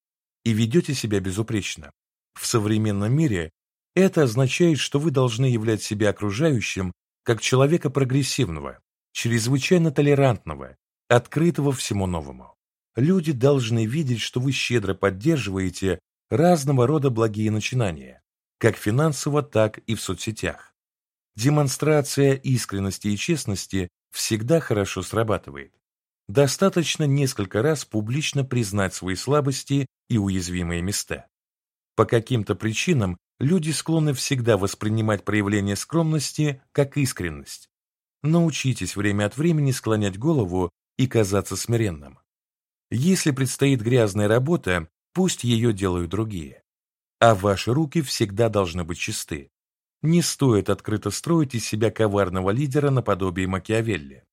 и ведете себя безупречно. В современном мире это означает, что вы должны являть себя окружающим как человека прогрессивного, чрезвычайно толерантного, открытого всему новому. Люди должны видеть, что вы щедро поддерживаете разного рода благие начинания, как финансово, так и в соцсетях. Демонстрация искренности и честности всегда хорошо срабатывает. Достаточно несколько раз публично признать свои слабости и уязвимые места. По каким-то причинам люди склонны всегда воспринимать проявление скромности как искренность. Научитесь время от времени склонять голову и казаться смиренным. Если предстоит грязная работа, пусть ее делают другие. а ваши руки всегда должны быть чисты. Не стоит открыто строить из себя коварного лидера наподобие Макиавелли.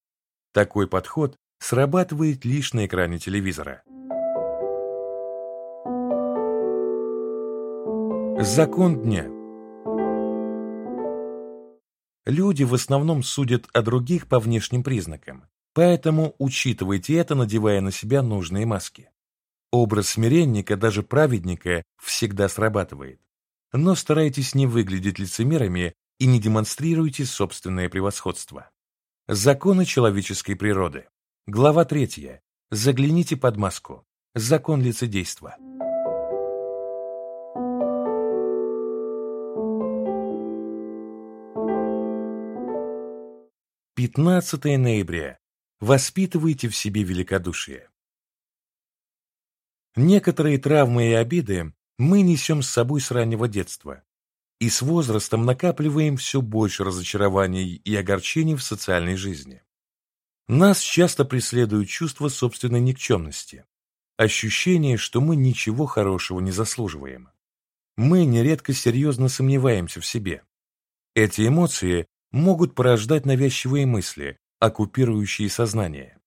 Такой подход срабатывает лишь на экране телевизора. Закон дня Люди в основном судят о других по внешним признакам, поэтому учитывайте это, надевая на себя нужные маски. Образ смиренника, даже праведника, всегда срабатывает. Но старайтесь не выглядеть лицемерами и не демонстрируйте собственное превосходство. Законы человеческой природы. Глава 3. Загляните под маску. Закон лицедейства. 15 ноября. Воспитывайте в себе великодушие. Некоторые травмы и обиды мы несем с собой с раннего детства, и с возрастом накапливаем все больше разочарований и огорчений в социальной жизни. Нас часто преследует чувство собственной никчемности, ощущение, что мы ничего хорошего не заслуживаем. Мы нередко серьезно сомневаемся в себе. Эти эмоции могут порождать навязчивые мысли, оккупирующие сознание.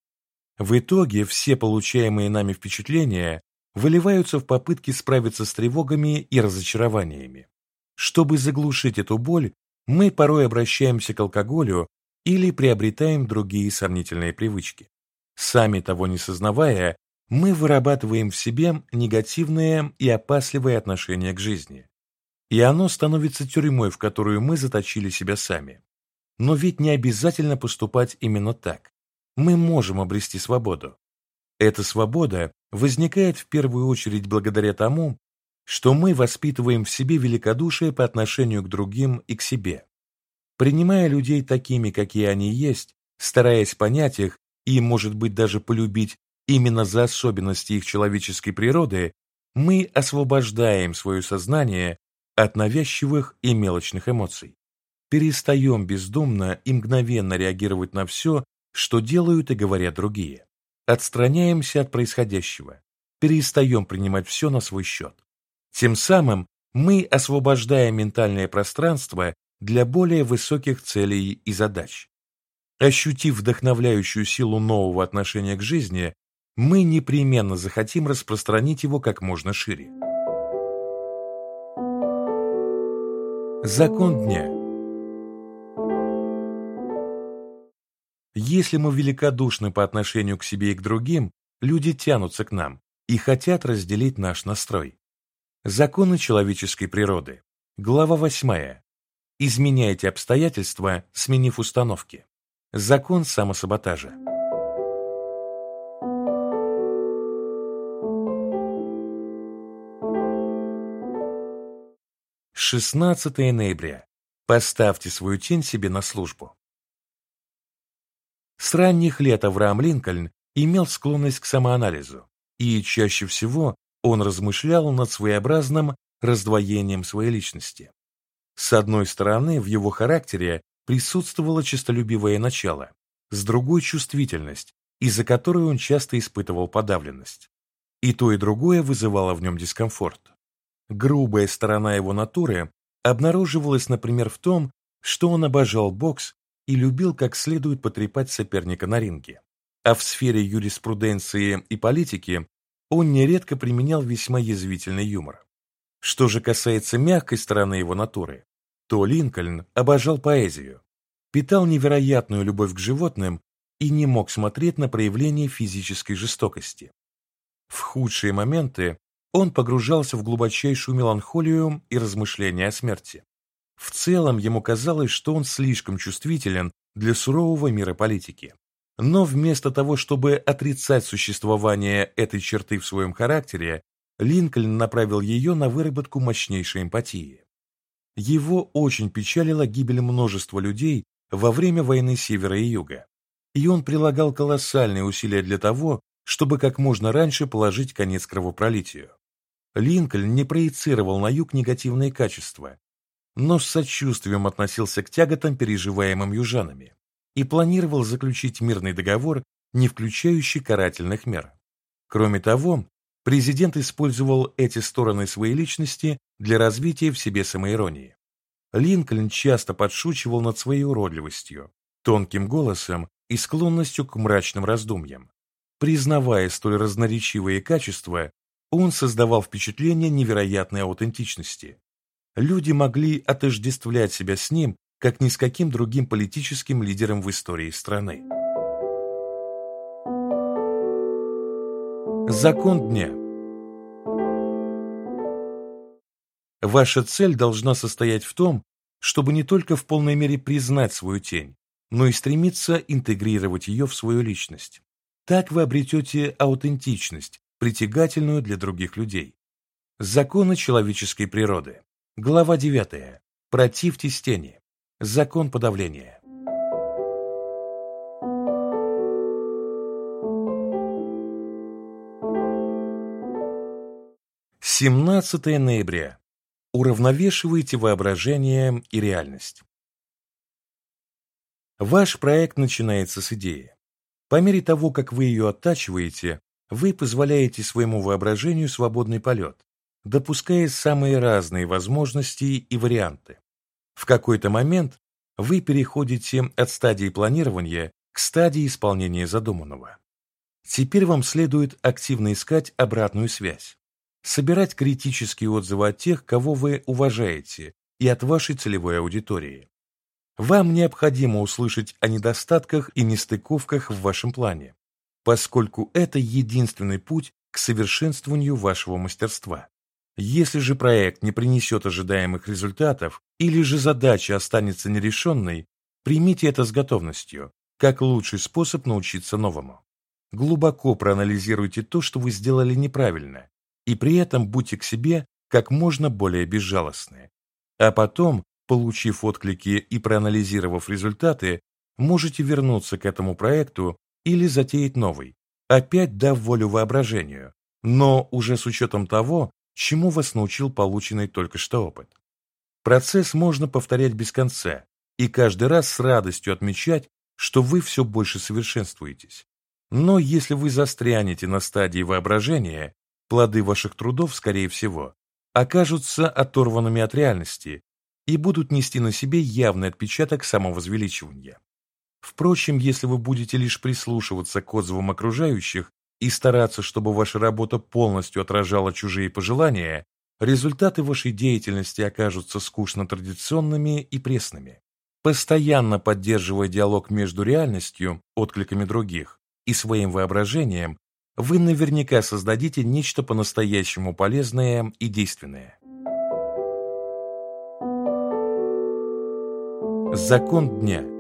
В итоге все получаемые нами впечатления выливаются в попытки справиться с тревогами и разочарованиями. Чтобы заглушить эту боль, мы порой обращаемся к алкоголю или приобретаем другие сомнительные привычки. Сами того не сознавая, мы вырабатываем в себе негативное и опасливое отношение к жизни. И оно становится тюрьмой, в которую мы заточили себя сами. Но ведь не обязательно поступать именно так. Мы можем обрести свободу. Эта свобода возникает в первую очередь благодаря тому, что мы воспитываем в себе великодушие по отношению к другим и к себе. Принимая людей такими, какие они есть, стараясь понять их и, может быть, даже полюбить именно за особенности их человеческой природы, мы освобождаем свое сознание от навязчивых и мелочных эмоций перестаем бездумно и мгновенно реагировать на все, что делают и говорят другие. Отстраняемся от происходящего, перестаем принимать все на свой счет. Тем самым мы освобождаем ментальное пространство для более высоких целей и задач. Ощутив вдохновляющую силу нового отношения к жизни, мы непременно захотим распространить его как можно шире. Закон дня – Если мы великодушны по отношению к себе и к другим, люди тянутся к нам и хотят разделить наш настрой. Законы человеческой природы. Глава 8. Изменяйте обстоятельства, сменив установки. Закон самосаботажа. Шестнадцатое ноября. Поставьте свою тень себе на службу. С ранних лет Авраам Линкольн имел склонность к самоанализу, и чаще всего он размышлял над своеобразным раздвоением своей личности. С одной стороны, в его характере присутствовало честолюбивое начало, с другой – чувствительность, из-за которой он часто испытывал подавленность. И то, и другое вызывало в нем дискомфорт. Грубая сторона его натуры обнаруживалась, например, в том, что он обожал бокс и любил как следует потрепать соперника на ринге. А в сфере юриспруденции и политики он нередко применял весьма язвительный юмор. Что же касается мягкой стороны его натуры, то Линкольн обожал поэзию, питал невероятную любовь к животным и не мог смотреть на проявление физической жестокости. В худшие моменты он погружался в глубочайшую меланхолию и размышления о смерти. В целом ему казалось, что он слишком чувствителен для сурового мира политики. Но вместо того, чтобы отрицать существование этой черты в своем характере, Линкольн направил ее на выработку мощнейшей эмпатии. Его очень печалила гибель множества людей во время войны Севера и Юга, и он прилагал колоссальные усилия для того, чтобы как можно раньше положить конец кровопролитию. Линкольн не проецировал на юг негативные качества, но с сочувствием относился к тяготам, переживаемым южанами, и планировал заключить мирный договор, не включающий карательных мер. Кроме того, президент использовал эти стороны своей личности для развития в себе самоиронии. Линкольн часто подшучивал над своей уродливостью, тонким голосом и склонностью к мрачным раздумьям. Признавая столь разноречивые качества, он создавал впечатление невероятной аутентичности. Люди могли отождествлять себя с ним, как ни с каким другим политическим лидером в истории страны. Закон дня Ваша цель должна состоять в том, чтобы не только в полной мере признать свою тень, но и стремиться интегрировать ее в свою личность. Так вы обретете аутентичность, притягательную для других людей. Законы человеческой природы. Глава 9. Противьтесь тени. Закон подавления. 17 ноября. Уравновешивайте воображение и реальность. Ваш проект начинается с идеи. По мере того, как вы ее оттачиваете, вы позволяете своему воображению свободный полет, допуская самые разные возможности и варианты. В какой-то момент вы переходите от стадии планирования к стадии исполнения задуманного. Теперь вам следует активно искать обратную связь собирать критические отзывы от тех, кого вы уважаете, и от вашей целевой аудитории. Вам необходимо услышать о недостатках и нестыковках в вашем плане, поскольку это единственный путь к совершенствованию вашего мастерства. Если же проект не принесет ожидаемых результатов или же задача останется нерешенной, примите это с готовностью, как лучший способ научиться новому. Глубоко проанализируйте то, что вы сделали неправильно, и при этом будьте к себе как можно более безжалостны. А потом, получив отклики и проанализировав результаты, можете вернуться к этому проекту или затеять новый, опять дав волю воображению, но уже с учетом того, чему вас научил полученный только что опыт. Процесс можно повторять без конца и каждый раз с радостью отмечать, что вы все больше совершенствуетесь. Но если вы застрянете на стадии воображения, плоды ваших трудов, скорее всего, окажутся оторванными от реальности и будут нести на себе явный отпечаток самовозвеличивания. Впрочем, если вы будете лишь прислушиваться к отзывам окружающих и стараться, чтобы ваша работа полностью отражала чужие пожелания, результаты вашей деятельности окажутся скучно традиционными и пресными. Постоянно поддерживая диалог между реальностью, откликами других, и своим воображением, вы наверняка создадите нечто по-настоящему полезное и действенное. Закон дня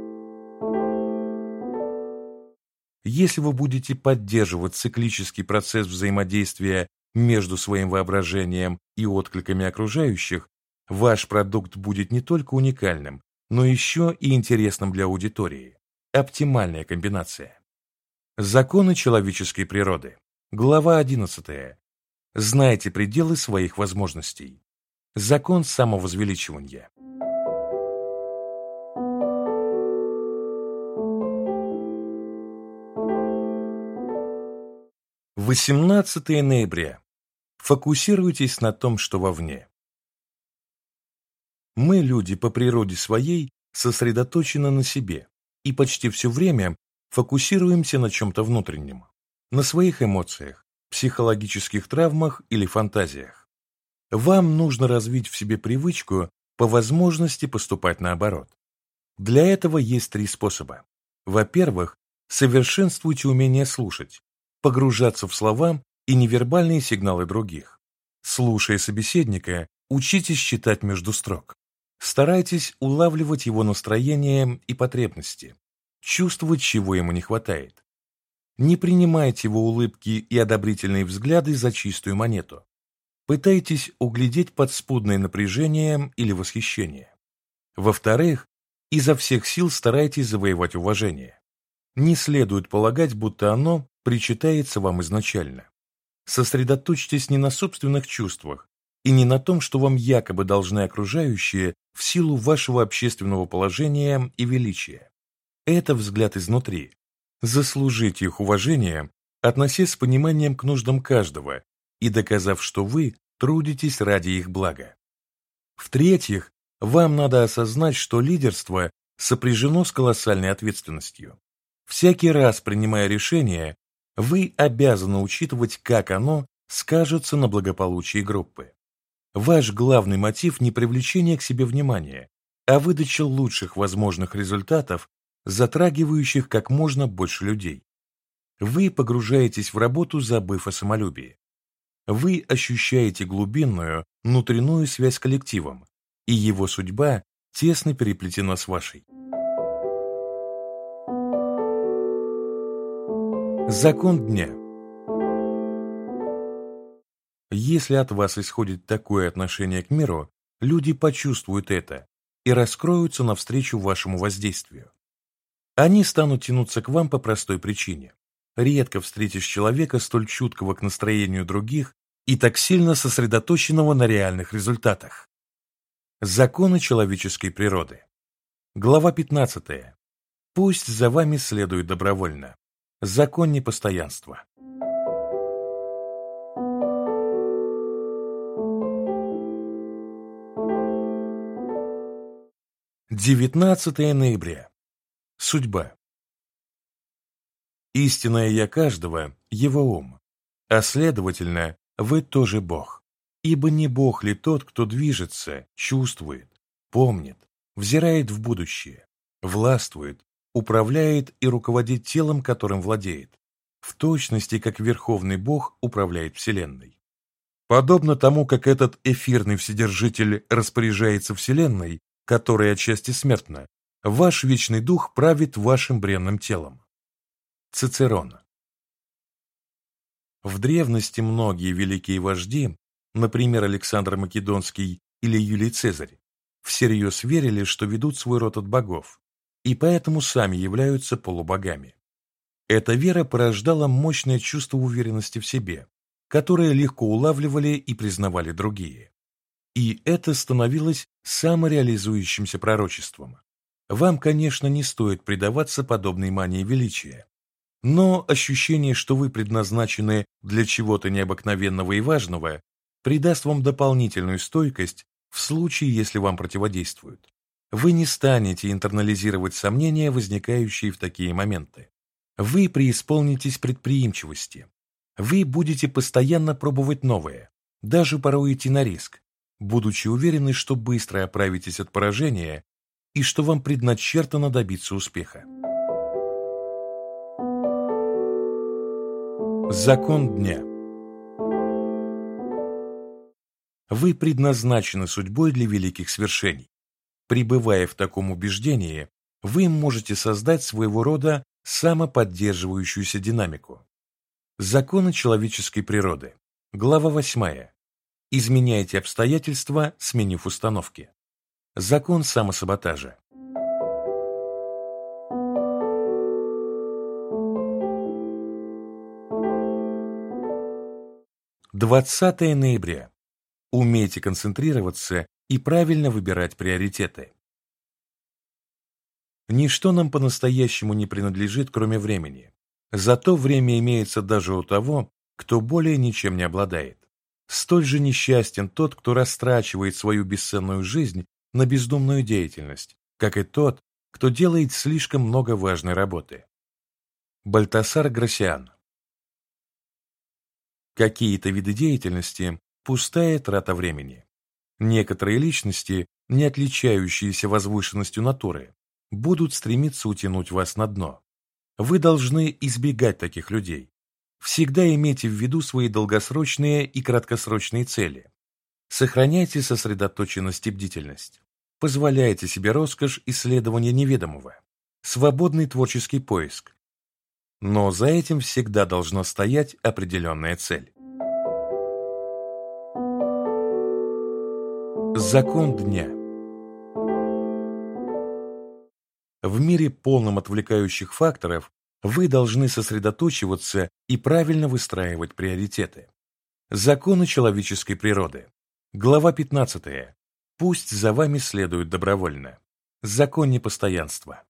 Если вы будете поддерживать циклический процесс взаимодействия между своим воображением и откликами окружающих, ваш продукт будет не только уникальным, но еще и интересным для аудитории. Оптимальная комбинация. Законы человеческой природы. Глава 11. Знайте пределы своих возможностей. Закон самовозвеличивания. Восемнадцатое ноября. Фокусируйтесь на том, что вовне. Мы, люди, по природе своей, сосредоточены на себе и почти все время фокусируемся на чем-то внутреннем, на своих эмоциях, психологических травмах или фантазиях. Вам нужно развить в себе привычку по возможности поступать наоборот. Для этого есть три способа. Во-первых, совершенствуйте умение слушать, погружаться в слова и невербальные сигналы других. Слушая собеседника, учитесь читать между строк. Старайтесь улавливать его настроение и потребности чувствовать, чего ему не хватает. Не принимайте его улыбки и одобрительные взгляды за чистую монету. Пытайтесь углядеть подспудное напряжение или восхищение. Во-вторых, изо всех сил старайтесь завоевать уважение. Не следует полагать, будто оно причитается вам изначально. Сосредоточьтесь не на собственных чувствах и не на том, что вам якобы должны окружающие в силу вашего общественного положения и величия. Это взгляд изнутри. Заслужите их уважение, относясь с пониманием к нуждам каждого и доказав, что вы трудитесь ради их блага. В-третьих, вам надо осознать, что лидерство сопряжено с колоссальной ответственностью. Всякий раз принимая решение, вы обязаны учитывать, как оно скажется на благополучии группы. Ваш главный мотив не привлечение к себе внимания, а выдача лучших возможных результатов, затрагивающих как можно больше людей. Вы погружаетесь в работу, забыв о самолюбии. Вы ощущаете глубинную, внутреннюю связь с коллективом, и его судьба тесно переплетена с вашей. Закон дня Если от вас исходит такое отношение к миру, люди почувствуют это и раскроются навстречу вашему воздействию. Они станут тянуться к вам по простой причине. Редко встретишь человека, столь чуткого к настроению других и так сильно сосредоточенного на реальных результатах. Законы человеческой природы. Глава 15. Пусть за вами следует добровольно. Закон непостоянства. Девятнадцатое ноября. Судьба. Истинное «я» каждого – его ум, а следовательно, вы тоже Бог. Ибо не Бог ли тот, кто движется, чувствует, помнит, взирает в будущее, властвует, управляет и руководит телом, которым владеет, в точности, как Верховный Бог управляет Вселенной. Подобно тому, как этот эфирный Вседержитель распоряжается Вселенной, которая отчасти смертна, ваш вечный дух правит вашим бренным телом. Цицерон В древности многие великие вожди, например, Александр Македонский или Юлий Цезарь, всерьез верили, что ведут свой род от богов, и поэтому сами являются полубогами. Эта вера порождала мощное чувство уверенности в себе, которое легко улавливали и признавали другие. И это становилось самореализующимся пророчеством. Вам, конечно, не стоит предаваться подобной мании величия, но ощущение, что вы предназначены для чего-то необыкновенного и важного, придаст вам дополнительную стойкость в случае, если вам противодействуют вы не станете интернализировать сомнения, возникающие в такие моменты. Вы преисполнитесь предприимчивости. Вы будете постоянно пробовать новое, даже порой идти на риск, будучи уверены, что быстро оправитесь от поражения и что вам предначертано добиться успеха. Закон дня Вы предназначены судьбой для великих свершений. Пребывая в таком убеждении, вы можете создать своего рода самоподдерживающуюся динамику. Законы человеческой природы. Глава 8. Изменяйте обстоятельства, сменив установки. Закон самосаботажа. Двадцатое ноября. Умейте концентрироваться и правильно выбирать приоритеты. Ничто нам по-настоящему не принадлежит, кроме времени. Зато время имеется даже у того, кто более ничем не обладает. Столь же несчастен тот, кто растрачивает свою бесценную жизнь на бездумную деятельность, как и тот, кто делает слишком много важной работы. Бальтасар Грасиан Какие-то виды деятельности – пустая трата времени. Некоторые личности, не отличающиеся возвышенностью натуры, будут стремиться утянуть вас на дно. Вы должны избегать таких людей. Всегда имейте в виду свои долгосрочные и краткосрочные цели. Сохраняйте сосредоточенность и бдительность. Позволяйте себе роскошь исследования неведомого. Свободный творческий поиск. Но за этим всегда должна стоять определенная цель. Закон дня В мире полном отвлекающих факторов вы должны сосредоточиваться и правильно выстраивать приоритеты. Законы человеческой природы. Глава 15. Пусть за вами следуют добровольно. Закон непостоянства.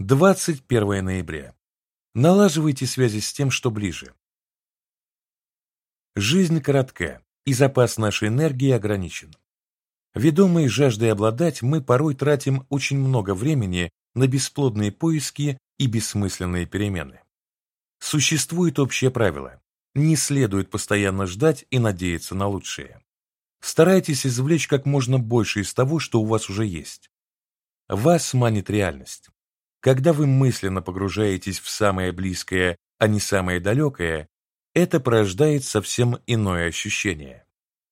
21 ноября. Налаживайте связи с тем, что ближе. Жизнь коротка, и запас нашей энергии ограничен. Ведомые жаждой обладать, мы порой тратим очень много времени на бесплодные поиски и бессмысленные перемены. Существует общее правило – не следует постоянно ждать и надеяться на лучшее. Старайтесь извлечь как можно больше из того, что у вас уже есть. Вас манит реальность. Когда вы мысленно погружаетесь в самое близкое, а не самое далекое, это порождает совсем иное ощущение.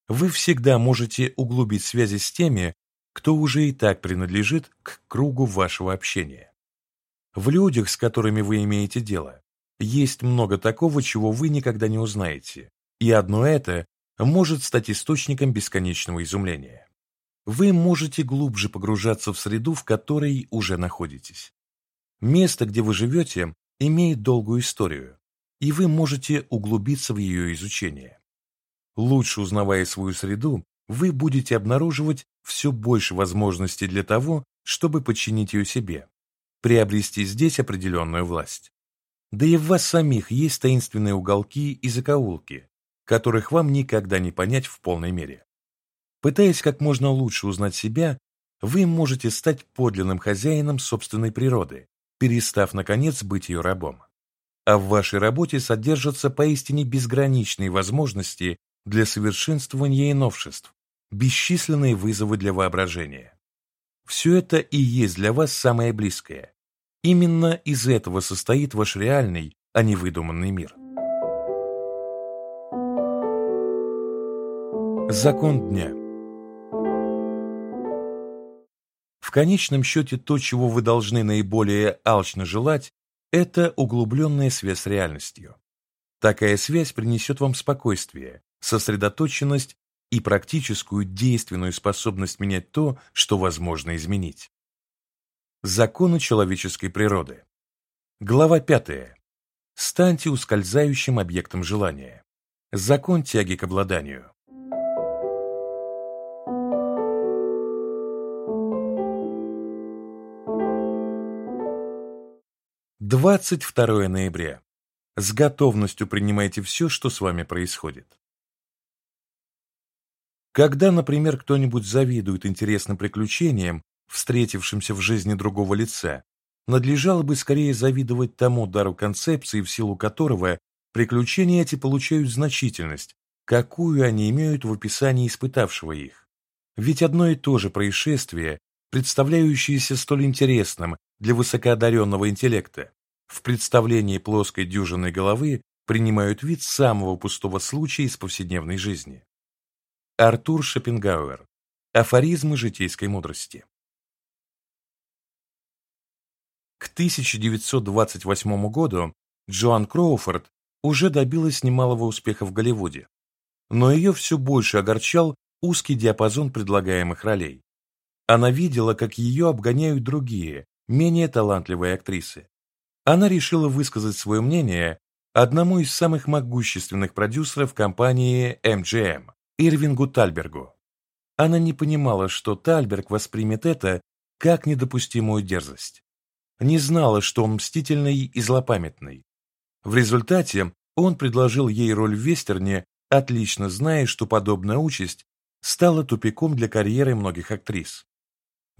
Вы всегда можете углубить связи с теми, кто уже и так принадлежит к кругу вашего общения. В людях, с которыми вы имеете дело, есть много такого, чего вы никогда не узнаете, и одно это может стать источником бесконечного изумления. Вы можете глубже погружаться в среду, в которой уже находитесь. Место, где вы живете, имеет долгую историю, и вы можете углубиться в ее изучение. Лучше узнавая свою среду, вы будете обнаруживать все больше возможностей для того, чтобы подчинить ее себе, приобрести здесь определенную власть. Да и в вас самих есть таинственные уголки и закоулки, которых вам никогда не понять в полной мере. Пытаясь как можно лучше узнать себя, вы можете стать подлинным хозяином собственной природы, перестав, наконец, быть ее рабом а в вашей работе содержатся поистине безграничные возможности для совершенствования и новшеств, бесчисленные вызовы для воображения. Все это и есть для вас самое близкое. Именно из этого состоит ваш реальный, а не выдуманный мир. Закон дня В конечном счете то, чего вы должны наиболее алчно желать, это углубленная связь с реальностью. Такая связь принесет вам спокойствие, сосредоточенность и практическую действенную способность менять то, что возможно изменить. Законы человеческой природы. Глава 5. Станьте ускользающим объектом желания. Закон тяги к обладанию. 22 ноября. С готовностью принимайте все, что с вами происходит. Когда, например, кто-нибудь завидует интересным приключениям, встретившимся в жизни другого лица, надлежало бы скорее завидовать тому дару концепции, в силу которого приключения эти получают значительность, какую они имеют в описании испытавшего их. Ведь одно и то же происшествие, представляющееся столь интересным для высокоодаренного интеллекта, в представлении плоской дюжины головы принимают вид самого пустого случая из повседневной жизни. Артур Шопенгауэр. Афоризмы житейской мудрости. К 1928 году Джоан Кроуфорд уже добилась немалого успеха в Голливуде, но ее все больше огорчал узкий диапазон предлагаемых ролей. Она видела, как ее обгоняют другие, менее талантливые актрисы она решила высказать свое мнение одному из самых могущественных продюсеров компании MGM, Ирвингу Тальбергу. Она не понимала, что Тальберг воспримет это как недопустимую дерзость. Не знала, что он мстительный и злопамятный. В результате он предложил ей роль в вестерне, отлично зная, что подобная участь стала тупиком для карьеры многих актрис.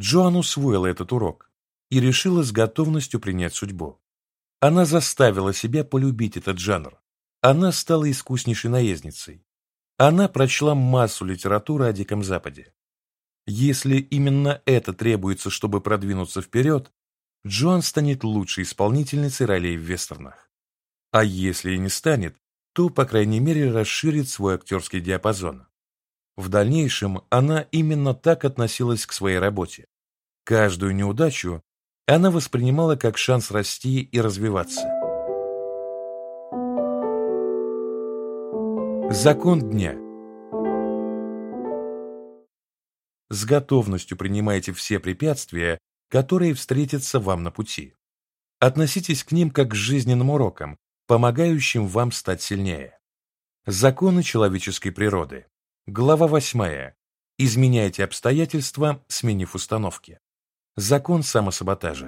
Джоан усвоила этот урок и решила с готовностью принять судьбу. Она заставила себя полюбить этот жанр. Она стала искуснейшей наездницей. Она прочла массу литературы о Диком Западе. Если именно это требуется, чтобы продвинуться вперед, Джоан станет лучшей исполнительницей ролей в вестернах. А если и не станет, то, по крайней мере, расширит свой актерский диапазон. В дальнейшем она именно так относилась к своей работе. Каждую неудачу она воспринимала как шанс расти и развиваться. Закон дня С готовностью принимайте все препятствия, которые встретятся вам на пути. Относитесь к ним как к жизненным урокам, помогающим вам стать сильнее. Законы человеческой природы. Глава 8. Изменяйте обстоятельства, сменив установки. Закон самосаботажа.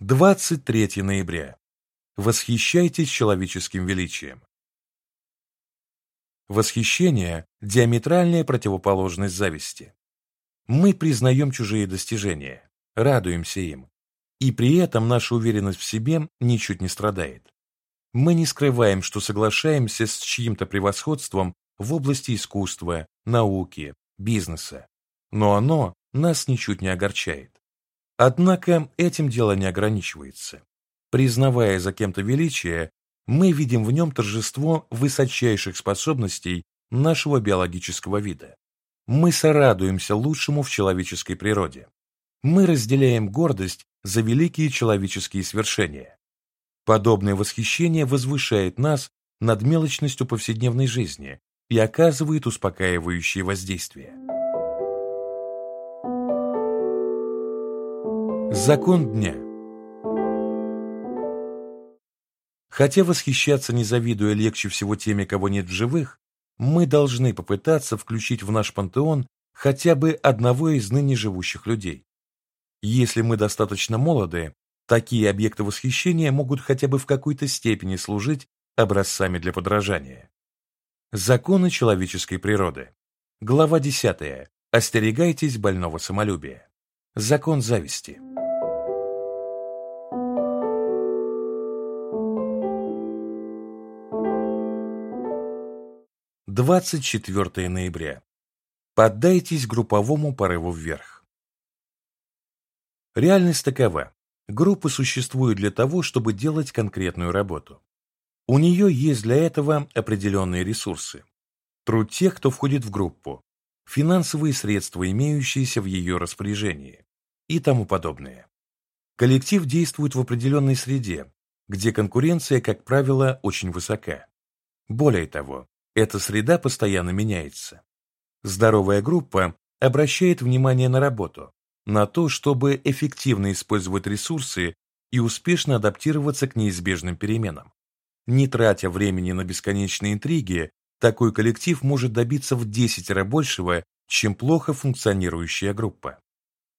Двадцать третье ноября. Восхищайтесь человеческим величием. Восхищение – диаметральная противоположность зависти. Мы признаем чужие достижения, радуемся им, и при этом наша уверенность в себе ничуть не страдает. Мы не скрываем, что соглашаемся с чьим-то превосходством в области искусства, науки, бизнеса, но оно нас ничуть не огорчает. Однако этим дело не ограничивается. Признавая за кем-то величие, мы видим в нем торжество высочайших способностей нашего биологического вида. Мы сорадуемся лучшему в человеческой природе. Мы разделяем гордость за великие человеческие свершения. Подобное восхищение возвышает нас над мелочностью повседневной жизни и оказывает успокаивающее воздействие. Закон дня Хотя восхищаться не завидуя легче всего теми, кого нет в живых, мы должны попытаться включить в наш пантеон хотя бы одного из ныне живущих людей. Если мы достаточно молоды, такие объекты восхищения могут хотя бы в какой-то степени служить образцами для подражания. Законы человеческой природы. Глава 10. Остерегайтесь больного самолюбия. Закон зависти. 24 ноября. Поддайтесь групповому порыву вверх. Реальность такова. Группа существует для того, чтобы делать конкретную работу. У нее есть для этого определенные ресурсы. Труд тех, кто входит в группу, финансовые средства, имеющиеся в ее распоряжении и тому подобное. Коллектив действует в определенной среде, где конкуренция, как правило, очень высока. Более того, эта среда постоянно меняется. Здоровая группа обращает внимание на работу, на то, чтобы эффективно использовать ресурсы и успешно адаптироваться к неизбежным переменам. Не тратя времени на бесконечные интриги, такой коллектив может добиться в 10 раз большего, чем плохо функционирующая группа.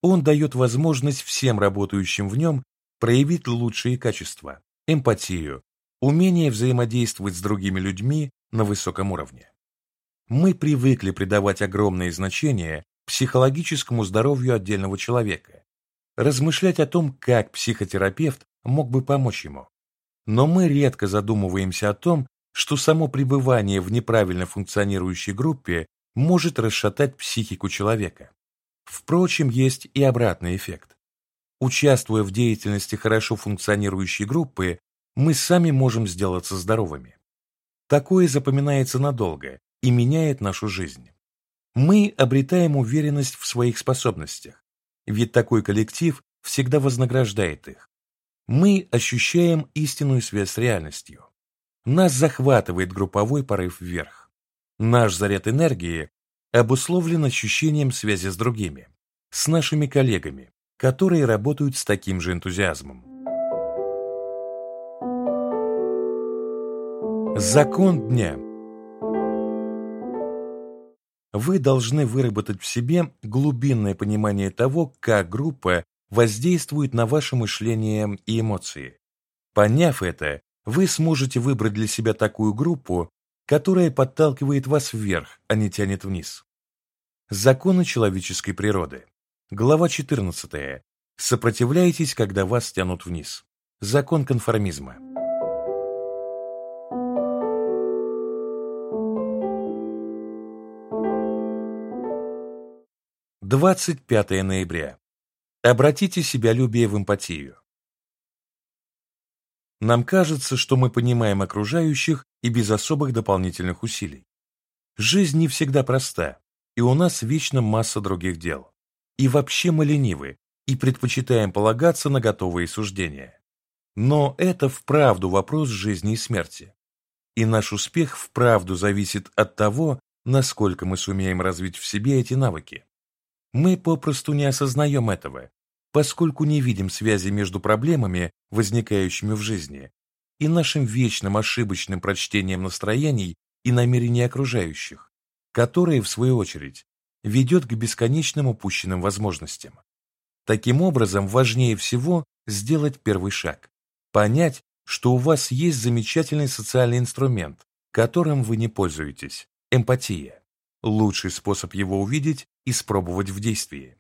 Он дает возможность всем работающим в нем проявить лучшие качества, эмпатию, умение взаимодействовать с другими людьми на высоком уровне. Мы привыкли придавать огромное значение психологическому здоровью отдельного человека, размышлять о том, как психотерапевт мог бы помочь ему. Но мы редко задумываемся о том, что само пребывание в неправильно функционирующей группе может расшатать психику человека. Впрочем, есть и обратный эффект. Участвуя в деятельности хорошо функционирующей группы, мы сами можем сделаться здоровыми. Такое запоминается надолго и меняет нашу жизнь. Мы обретаем уверенность в своих способностях, ведь такой коллектив всегда вознаграждает их. Мы ощущаем истинную связь с реальностью. Нас захватывает групповой порыв вверх. Наш заряд энергии обусловлен ощущением связи с другими, с нашими коллегами, которые работают с таким же энтузиазмом. Закон дня. Вы должны выработать в себе глубинное понимание того, как группа воздействует на ваше мышление и эмоции. Поняв это, вы сможете выбрать для себя такую группу, которая подталкивает вас вверх, а не тянет вниз. Законы человеческой природы. Глава 14. Сопротивляйтесь, когда вас тянут вниз. Закон конформизма. 25 ноября. Обратите себялюбие в эмпатию. Нам кажется, что мы понимаем окружающих и без особых дополнительных усилий. Жизнь не всегда проста, и у нас вечно масса других дел. И вообще мы ленивы и предпочитаем полагаться на готовые суждения. Но это вправду вопрос жизни и смерти. И наш успех вправду зависит от того, насколько мы сумеем развить в себе эти навыки. Мы попросту не осознаем этого, поскольку не видим связи между проблемами, возникающими в жизни, и нашим вечным ошибочным прочтением настроений и намерений окружающих, которые, в свою очередь, ведет к бесконечным упущенным возможностям. Таким образом, важнее всего сделать первый шаг, понять, что у вас есть замечательный социальный инструмент, которым вы не пользуетесь – эмпатия. Лучший способ его увидеть – испробовать в действии.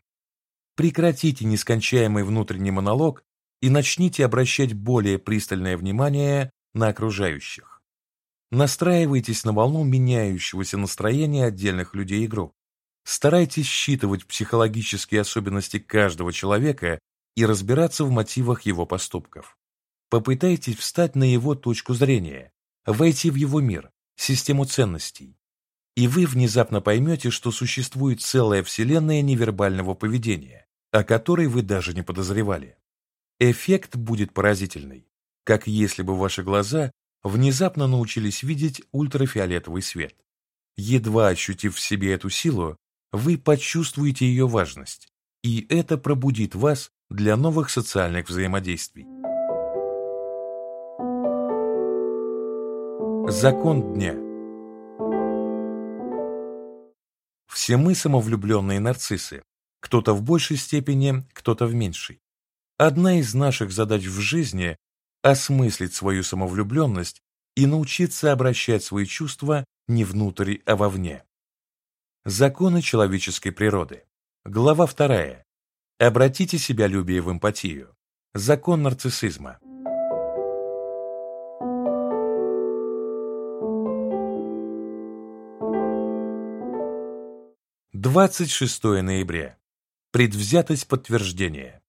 Прекратите нескончаемый внутренний монолог и начните обращать более пристальное внимание на окружающих. Настраивайтесь на волну меняющегося настроения отдельных людей и групп. Старайтесь считывать психологические особенности каждого человека и разбираться в мотивах его поступков. Попытайтесь встать на его точку зрения, войти в его мир, систему ценностей. И вы внезапно поймете, что существует целая вселенная невербального поведения, о которой вы даже не подозревали. Эффект будет поразительный, как если бы ваши глаза внезапно научились видеть ультрафиолетовый свет. Едва ощутив в себе эту силу, вы почувствуете ее важность, и это пробудит вас для новых социальных взаимодействий. Закон дня Все мы самовлюбленные нарциссы, кто-то в большей степени, кто-то в меньшей. Одна из наших задач в жизни – осмыслить свою самовлюбленность и научиться обращать свои чувства не внутрь, а вовне. Законы человеческой природы. Глава 2. Обратите себя любие в эмпатию. Закон нарциссизма. Двадцать шестое ноября. Предвзятость подтверждения.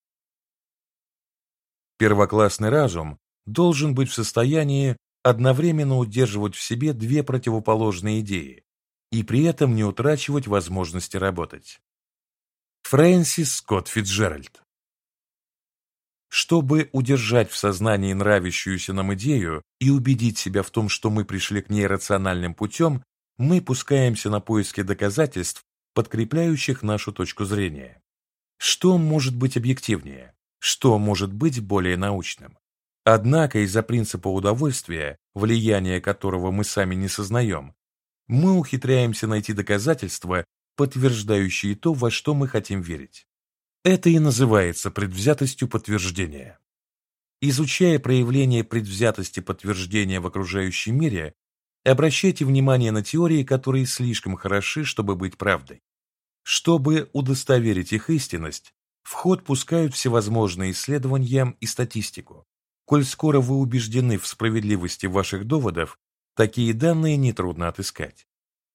Первоклассный разум должен быть в состоянии одновременно удерживать в себе две противоположные идеи и при этом не утрачивать возможности работать. Фрэнсис Скотт Фитджеральд Чтобы удержать в сознании нравящуюся нам идею и убедить себя в том, что мы пришли к ней рациональным путем, мы пускаемся на поиски доказательств, подкрепляющих нашу точку зрения. Что может быть объективнее? Что может быть более научным? Однако из-за принципа удовольствия, влияние которого мы сами не сознаем, мы ухитряемся найти доказательства, подтверждающие то, во что мы хотим верить. Это и называется предвзятостью подтверждения. Изучая проявление предвзятости подтверждения в окружающем мире, обращайте внимание на теории, которые слишком хороши, чтобы быть правдой. Чтобы удостоверить их истинность, в ход пускают всевозможные исследования и статистику. Коль скоро вы убеждены в справедливости ваших доводов, такие данные нетрудно отыскать.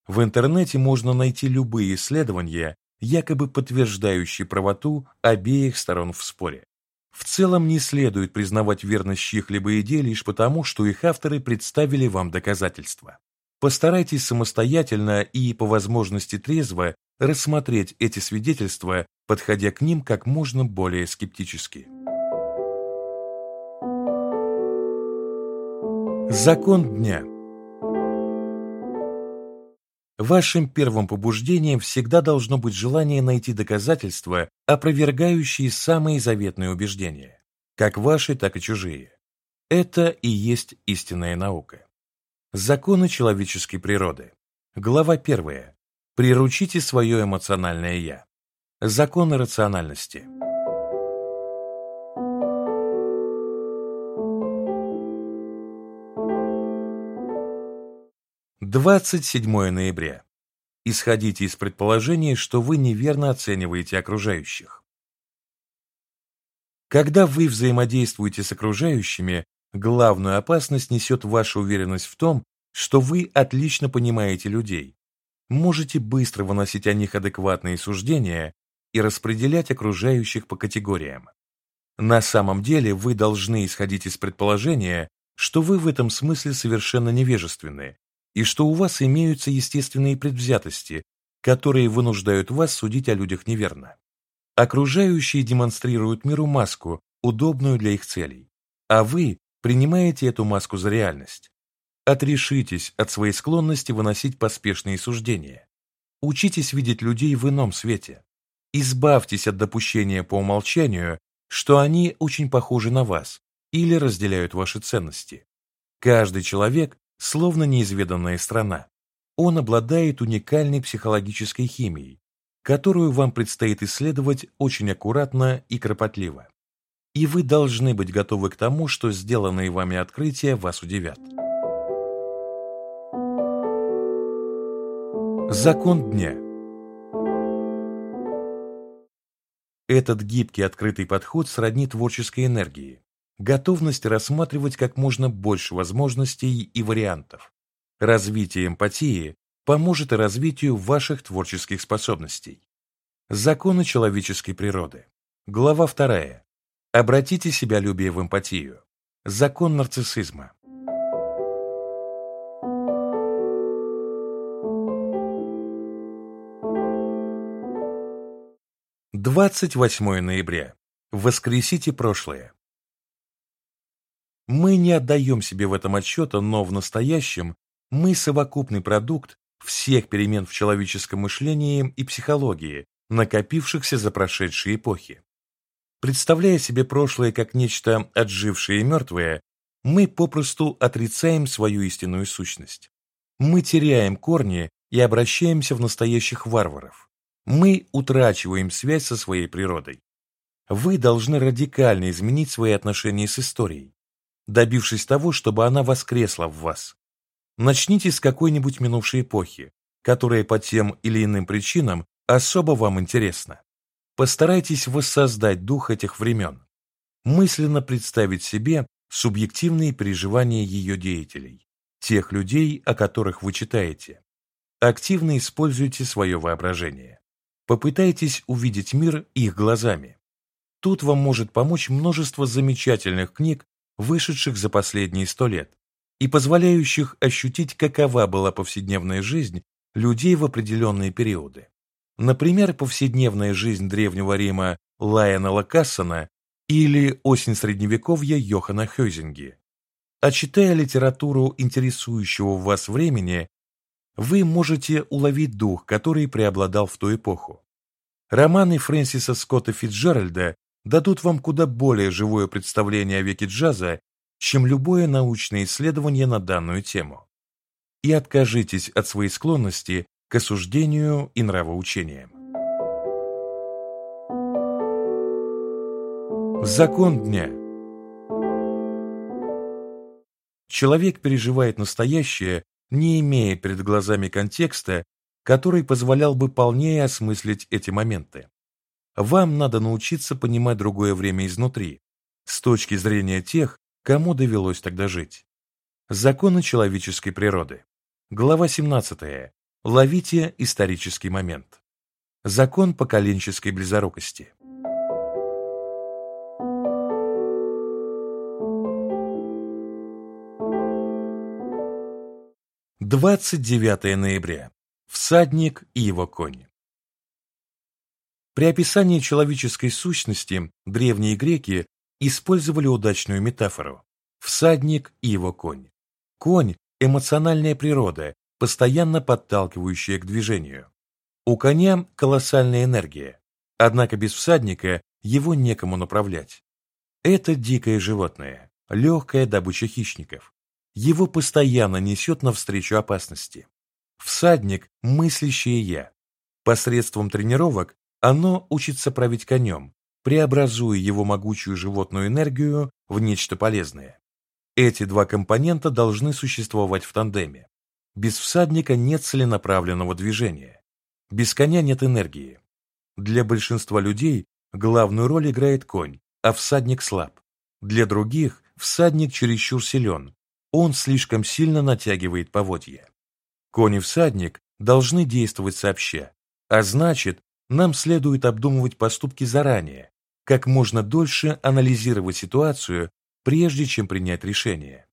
В интернете можно найти любые исследования, якобы подтверждающие правоту обеих сторон в споре. В целом не следует признавать верность чьих-либо идей лишь потому, что их авторы представили вам доказательства. Постарайтесь самостоятельно и, по возможности трезво, рассмотреть эти свидетельства подходя к ним как можно более скептически. Закон дня Вашим первым побуждением всегда должно быть желание найти доказательства, опровергающие самые заветные убеждения, как ваши, так и чужие. Это и есть истинная наука. Законы человеческой природы. Глава 1. Приручите свое эмоциональное «я». Законы рациональности. Двадцать седьмое ноября. Исходите из предположения, что вы неверно оцениваете окружающих. Когда вы взаимодействуете с окружающими, главную опасность несет ваша уверенность в том, что вы отлично понимаете людей, можете быстро выносить о них адекватные суждения и распределять окружающих по категориям. На самом деле вы должны исходить из предположения, что вы в этом смысле совершенно невежественны и что у вас имеются естественные предвзятости, которые вынуждают вас судить о людях неверно. Окружающие демонстрируют миру маску, удобную для их целей, а вы принимаете эту маску за реальность. Отрешитесь от своей склонности выносить поспешные суждения. Учитесь видеть людей в ином свете. Избавьтесь от допущения по умолчанию, что они очень похожи на вас или разделяют ваши ценности. Каждый человек словно неизведанная страна. Он обладает уникальной психологической химией, которую вам предстоит исследовать очень аккуратно и кропотливо. и вы должны быть готовы к тому, что сделанные вами открытия вас удивят. Закон дня Этот гибкий открытый подход сродни творческой энергии, готовность рассматривать как можно больше возможностей и вариантов. Развитие эмпатии поможет развитию ваших творческих способностей. Законы человеческой природы. Глава 2. Обратите себя любие в эмпатию. Закон нарциссизма. Двадцать восьмое ноября. Воскресите прошлое. Мы не отдаем себе в этом отчета, но в настоящем мы совокупный продукт всех перемен в человеческом мышлении и психологии, накопившихся за прошедшие эпохи. Представляя себе прошлое как нечто отжившее и мертвое, мы попросту отрицаем свою истинную сущность. Мы теряем корни и обращаемся в настоящих варваров. Мы утрачиваем связь со своей природой. Вы должны радикально изменить свои отношения с историей, добившись того, чтобы она воскресла в вас. Начните с какой-нибудь минувшей эпохи, которая по тем или иным причинам особо вам интересна. Постарайтесь воссоздать дух этих времен, мысленно представить себе субъективные переживания ее деятелей, тех людей, о которых вы читаете. Активно используйте свое воображение. Попытайтесь увидеть мир их глазами. Тут вам может помочь множество замечательных книг, вышедших за последние сто лет, и позволяющих ощутить, какова была повседневная жизнь людей в определенные периоды. Например, повседневная жизнь Древнего Рима Лайонела Кассона или «Осень Средневековья» Йохана Хёзинги. А читая литературу интересующего вас времени, вы можете уловить дух, который преобладал в ту эпоху. Романы Фрэнсиса Скотта Фитджеральда дадут вам куда более живое представление о веке джаза, чем любое научное исследование на данную тему. И откажитесь от своей склонности к осуждению и нравоучениям. Закон дня Человек переживает настоящее, не имея перед глазами контекста, который позволял бы полнее осмыслить эти моменты. Вам надо научиться понимать другое время изнутри, с точки зрения тех, кому довелось тогда жить. Законы человеческой природы. Глава 17. Ловите исторический момент. Закон поколенческой близорукости. Двадцать девятое ноября. Всадник и его конь. При описании человеческой сущности древние греки использовали удачную метафору – всадник и его конь. Конь – эмоциональная природа, постоянно подталкивающая к движению. У коня колоссальная энергия, однако без всадника его некому направлять. Это дикое животное, легкая добыча хищников. Его постоянно несет навстречу опасности. Всадник – мыслящее «я». Посредством тренировок оно учится править конем, преобразуя его могучую животную энергию в нечто полезное. Эти два компонента должны существовать в тандеме. Без всадника нет целенаправленного движения. Без коня нет энергии. Для большинства людей главную роль играет конь, а всадник слаб. Для других всадник чересчур силен, он слишком сильно натягивает поводья. Конь и всадник должны действовать сообща, а значит, нам следует обдумывать поступки заранее, как можно дольше анализировать ситуацию, прежде чем принять решение.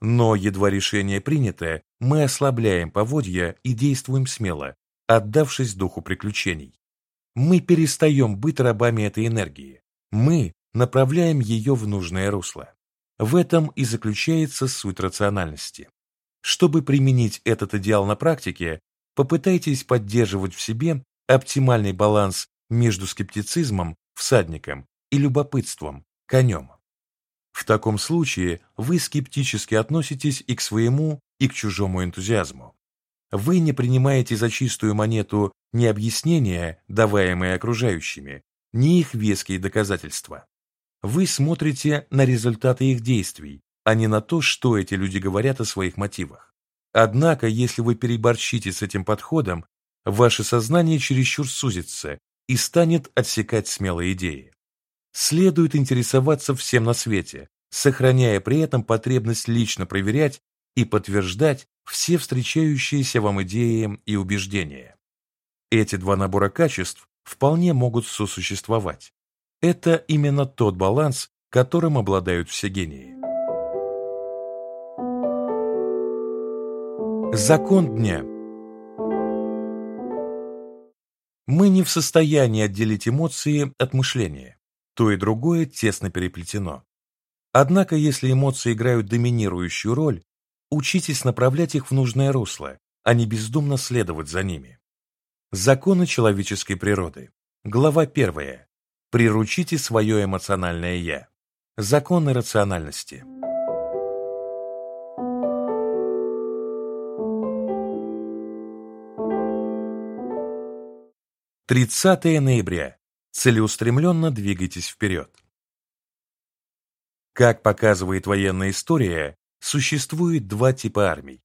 Но едва решение принято, мы ослабляем поводья и действуем смело, отдавшись духу приключений. Мы перестаем быть рабами этой энергии. Мы направляем ее в нужное русло. В этом и заключается суть рациональности. Чтобы применить этот идеал на практике, попытайтесь поддерживать в себе оптимальный баланс между скептицизмом, всадником, и любопытством, конем. В таком случае вы скептически относитесь и к своему, и к чужому энтузиазму. Вы не принимаете за чистую монету ни объяснения, даваемые окружающими, ни их веские доказательства. Вы смотрите на результаты их действий, а не на то, что эти люди говорят о своих мотивах. Однако, если вы переборщите с этим подходом, ваше сознание чересчур сузится и станет отсекать смелые идеи. Следует интересоваться всем на свете, сохраняя при этом потребность лично проверять и подтверждать все встречающиеся вам идеи и убеждения. Эти два набора качеств вполне могут сосуществовать. Это именно тот баланс, которым обладают все гении. Закон дня Мы не в состоянии отделить эмоции от мышления. То и другое тесно переплетено. Однако, если эмоции играют доминирующую роль, учитесь направлять их в нужное русло, а не бездумно следовать за ними. Законы человеческой природы. Глава 1. Приручите свое эмоциональное «я». Законы рациональности. Тридцатое ноября. Целеустремленно двигайтесь вперед. Как показывает военная история, существует два типа армий.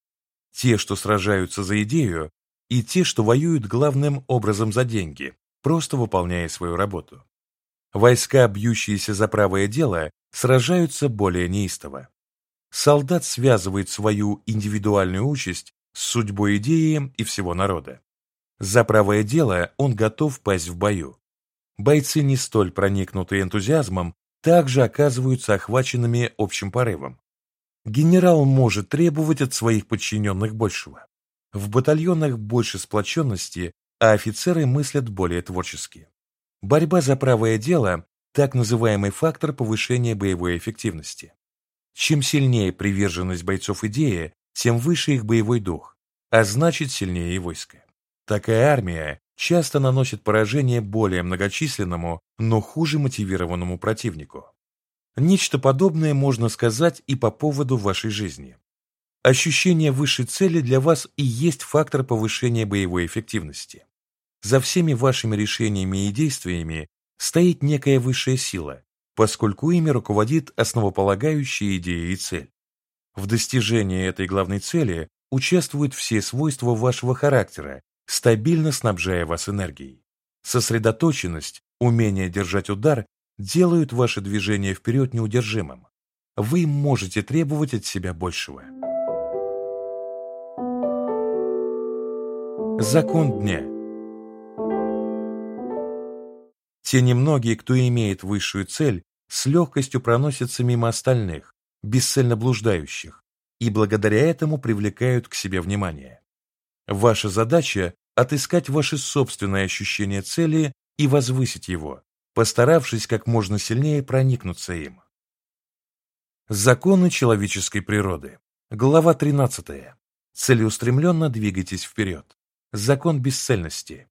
Те, что сражаются за идею, и те, что воюют главным образом за деньги, просто выполняя свою работу. Войска, бьющиеся за правое дело, сражаются более неистово. Солдат связывает свою индивидуальную участь с судьбой идеи и всего народа. За правое дело он готов пасть в бою. Бойцы, не столь проникнутые энтузиазмом, также оказываются охваченными общим порывом. Генерал может требовать от своих подчиненных большего. В батальонах больше сплоченности, а офицеры мыслят более творчески. Борьба за правое дело – так называемый фактор повышения боевой эффективности. Чем сильнее приверженность бойцов идеи, тем выше их боевой дух, а значит сильнее и войско. Такая армия часто наносит поражение более многочисленному, но хуже мотивированному противнику. Нечто подобное можно сказать и по поводу вашей жизни. Ощущение высшей цели для вас и есть фактор повышения боевой эффективности. За всеми вашими решениями и действиями стоит некая высшая сила, поскольку ими руководит основополагающая идея и цель. В достижении этой главной цели участвуют все свойства вашего характера, стабильно снабжая вас энергией. Сосредоточенность, умение держать удар делают ваше движение вперед неудержимым. Вы можете требовать от себя большего. Закон дня Те немногие, кто имеет высшую цель, с легкостью проносятся мимо остальных, бесцельно блуждающих, и благодаря этому привлекают к себе внимание. Ваша задача – отыскать ваше собственное ощущение цели и возвысить его, постаравшись как можно сильнее проникнуться им. Законы человеческой природы. Глава 13. Целеустремленно двигайтесь вперед. Закон бесцельности.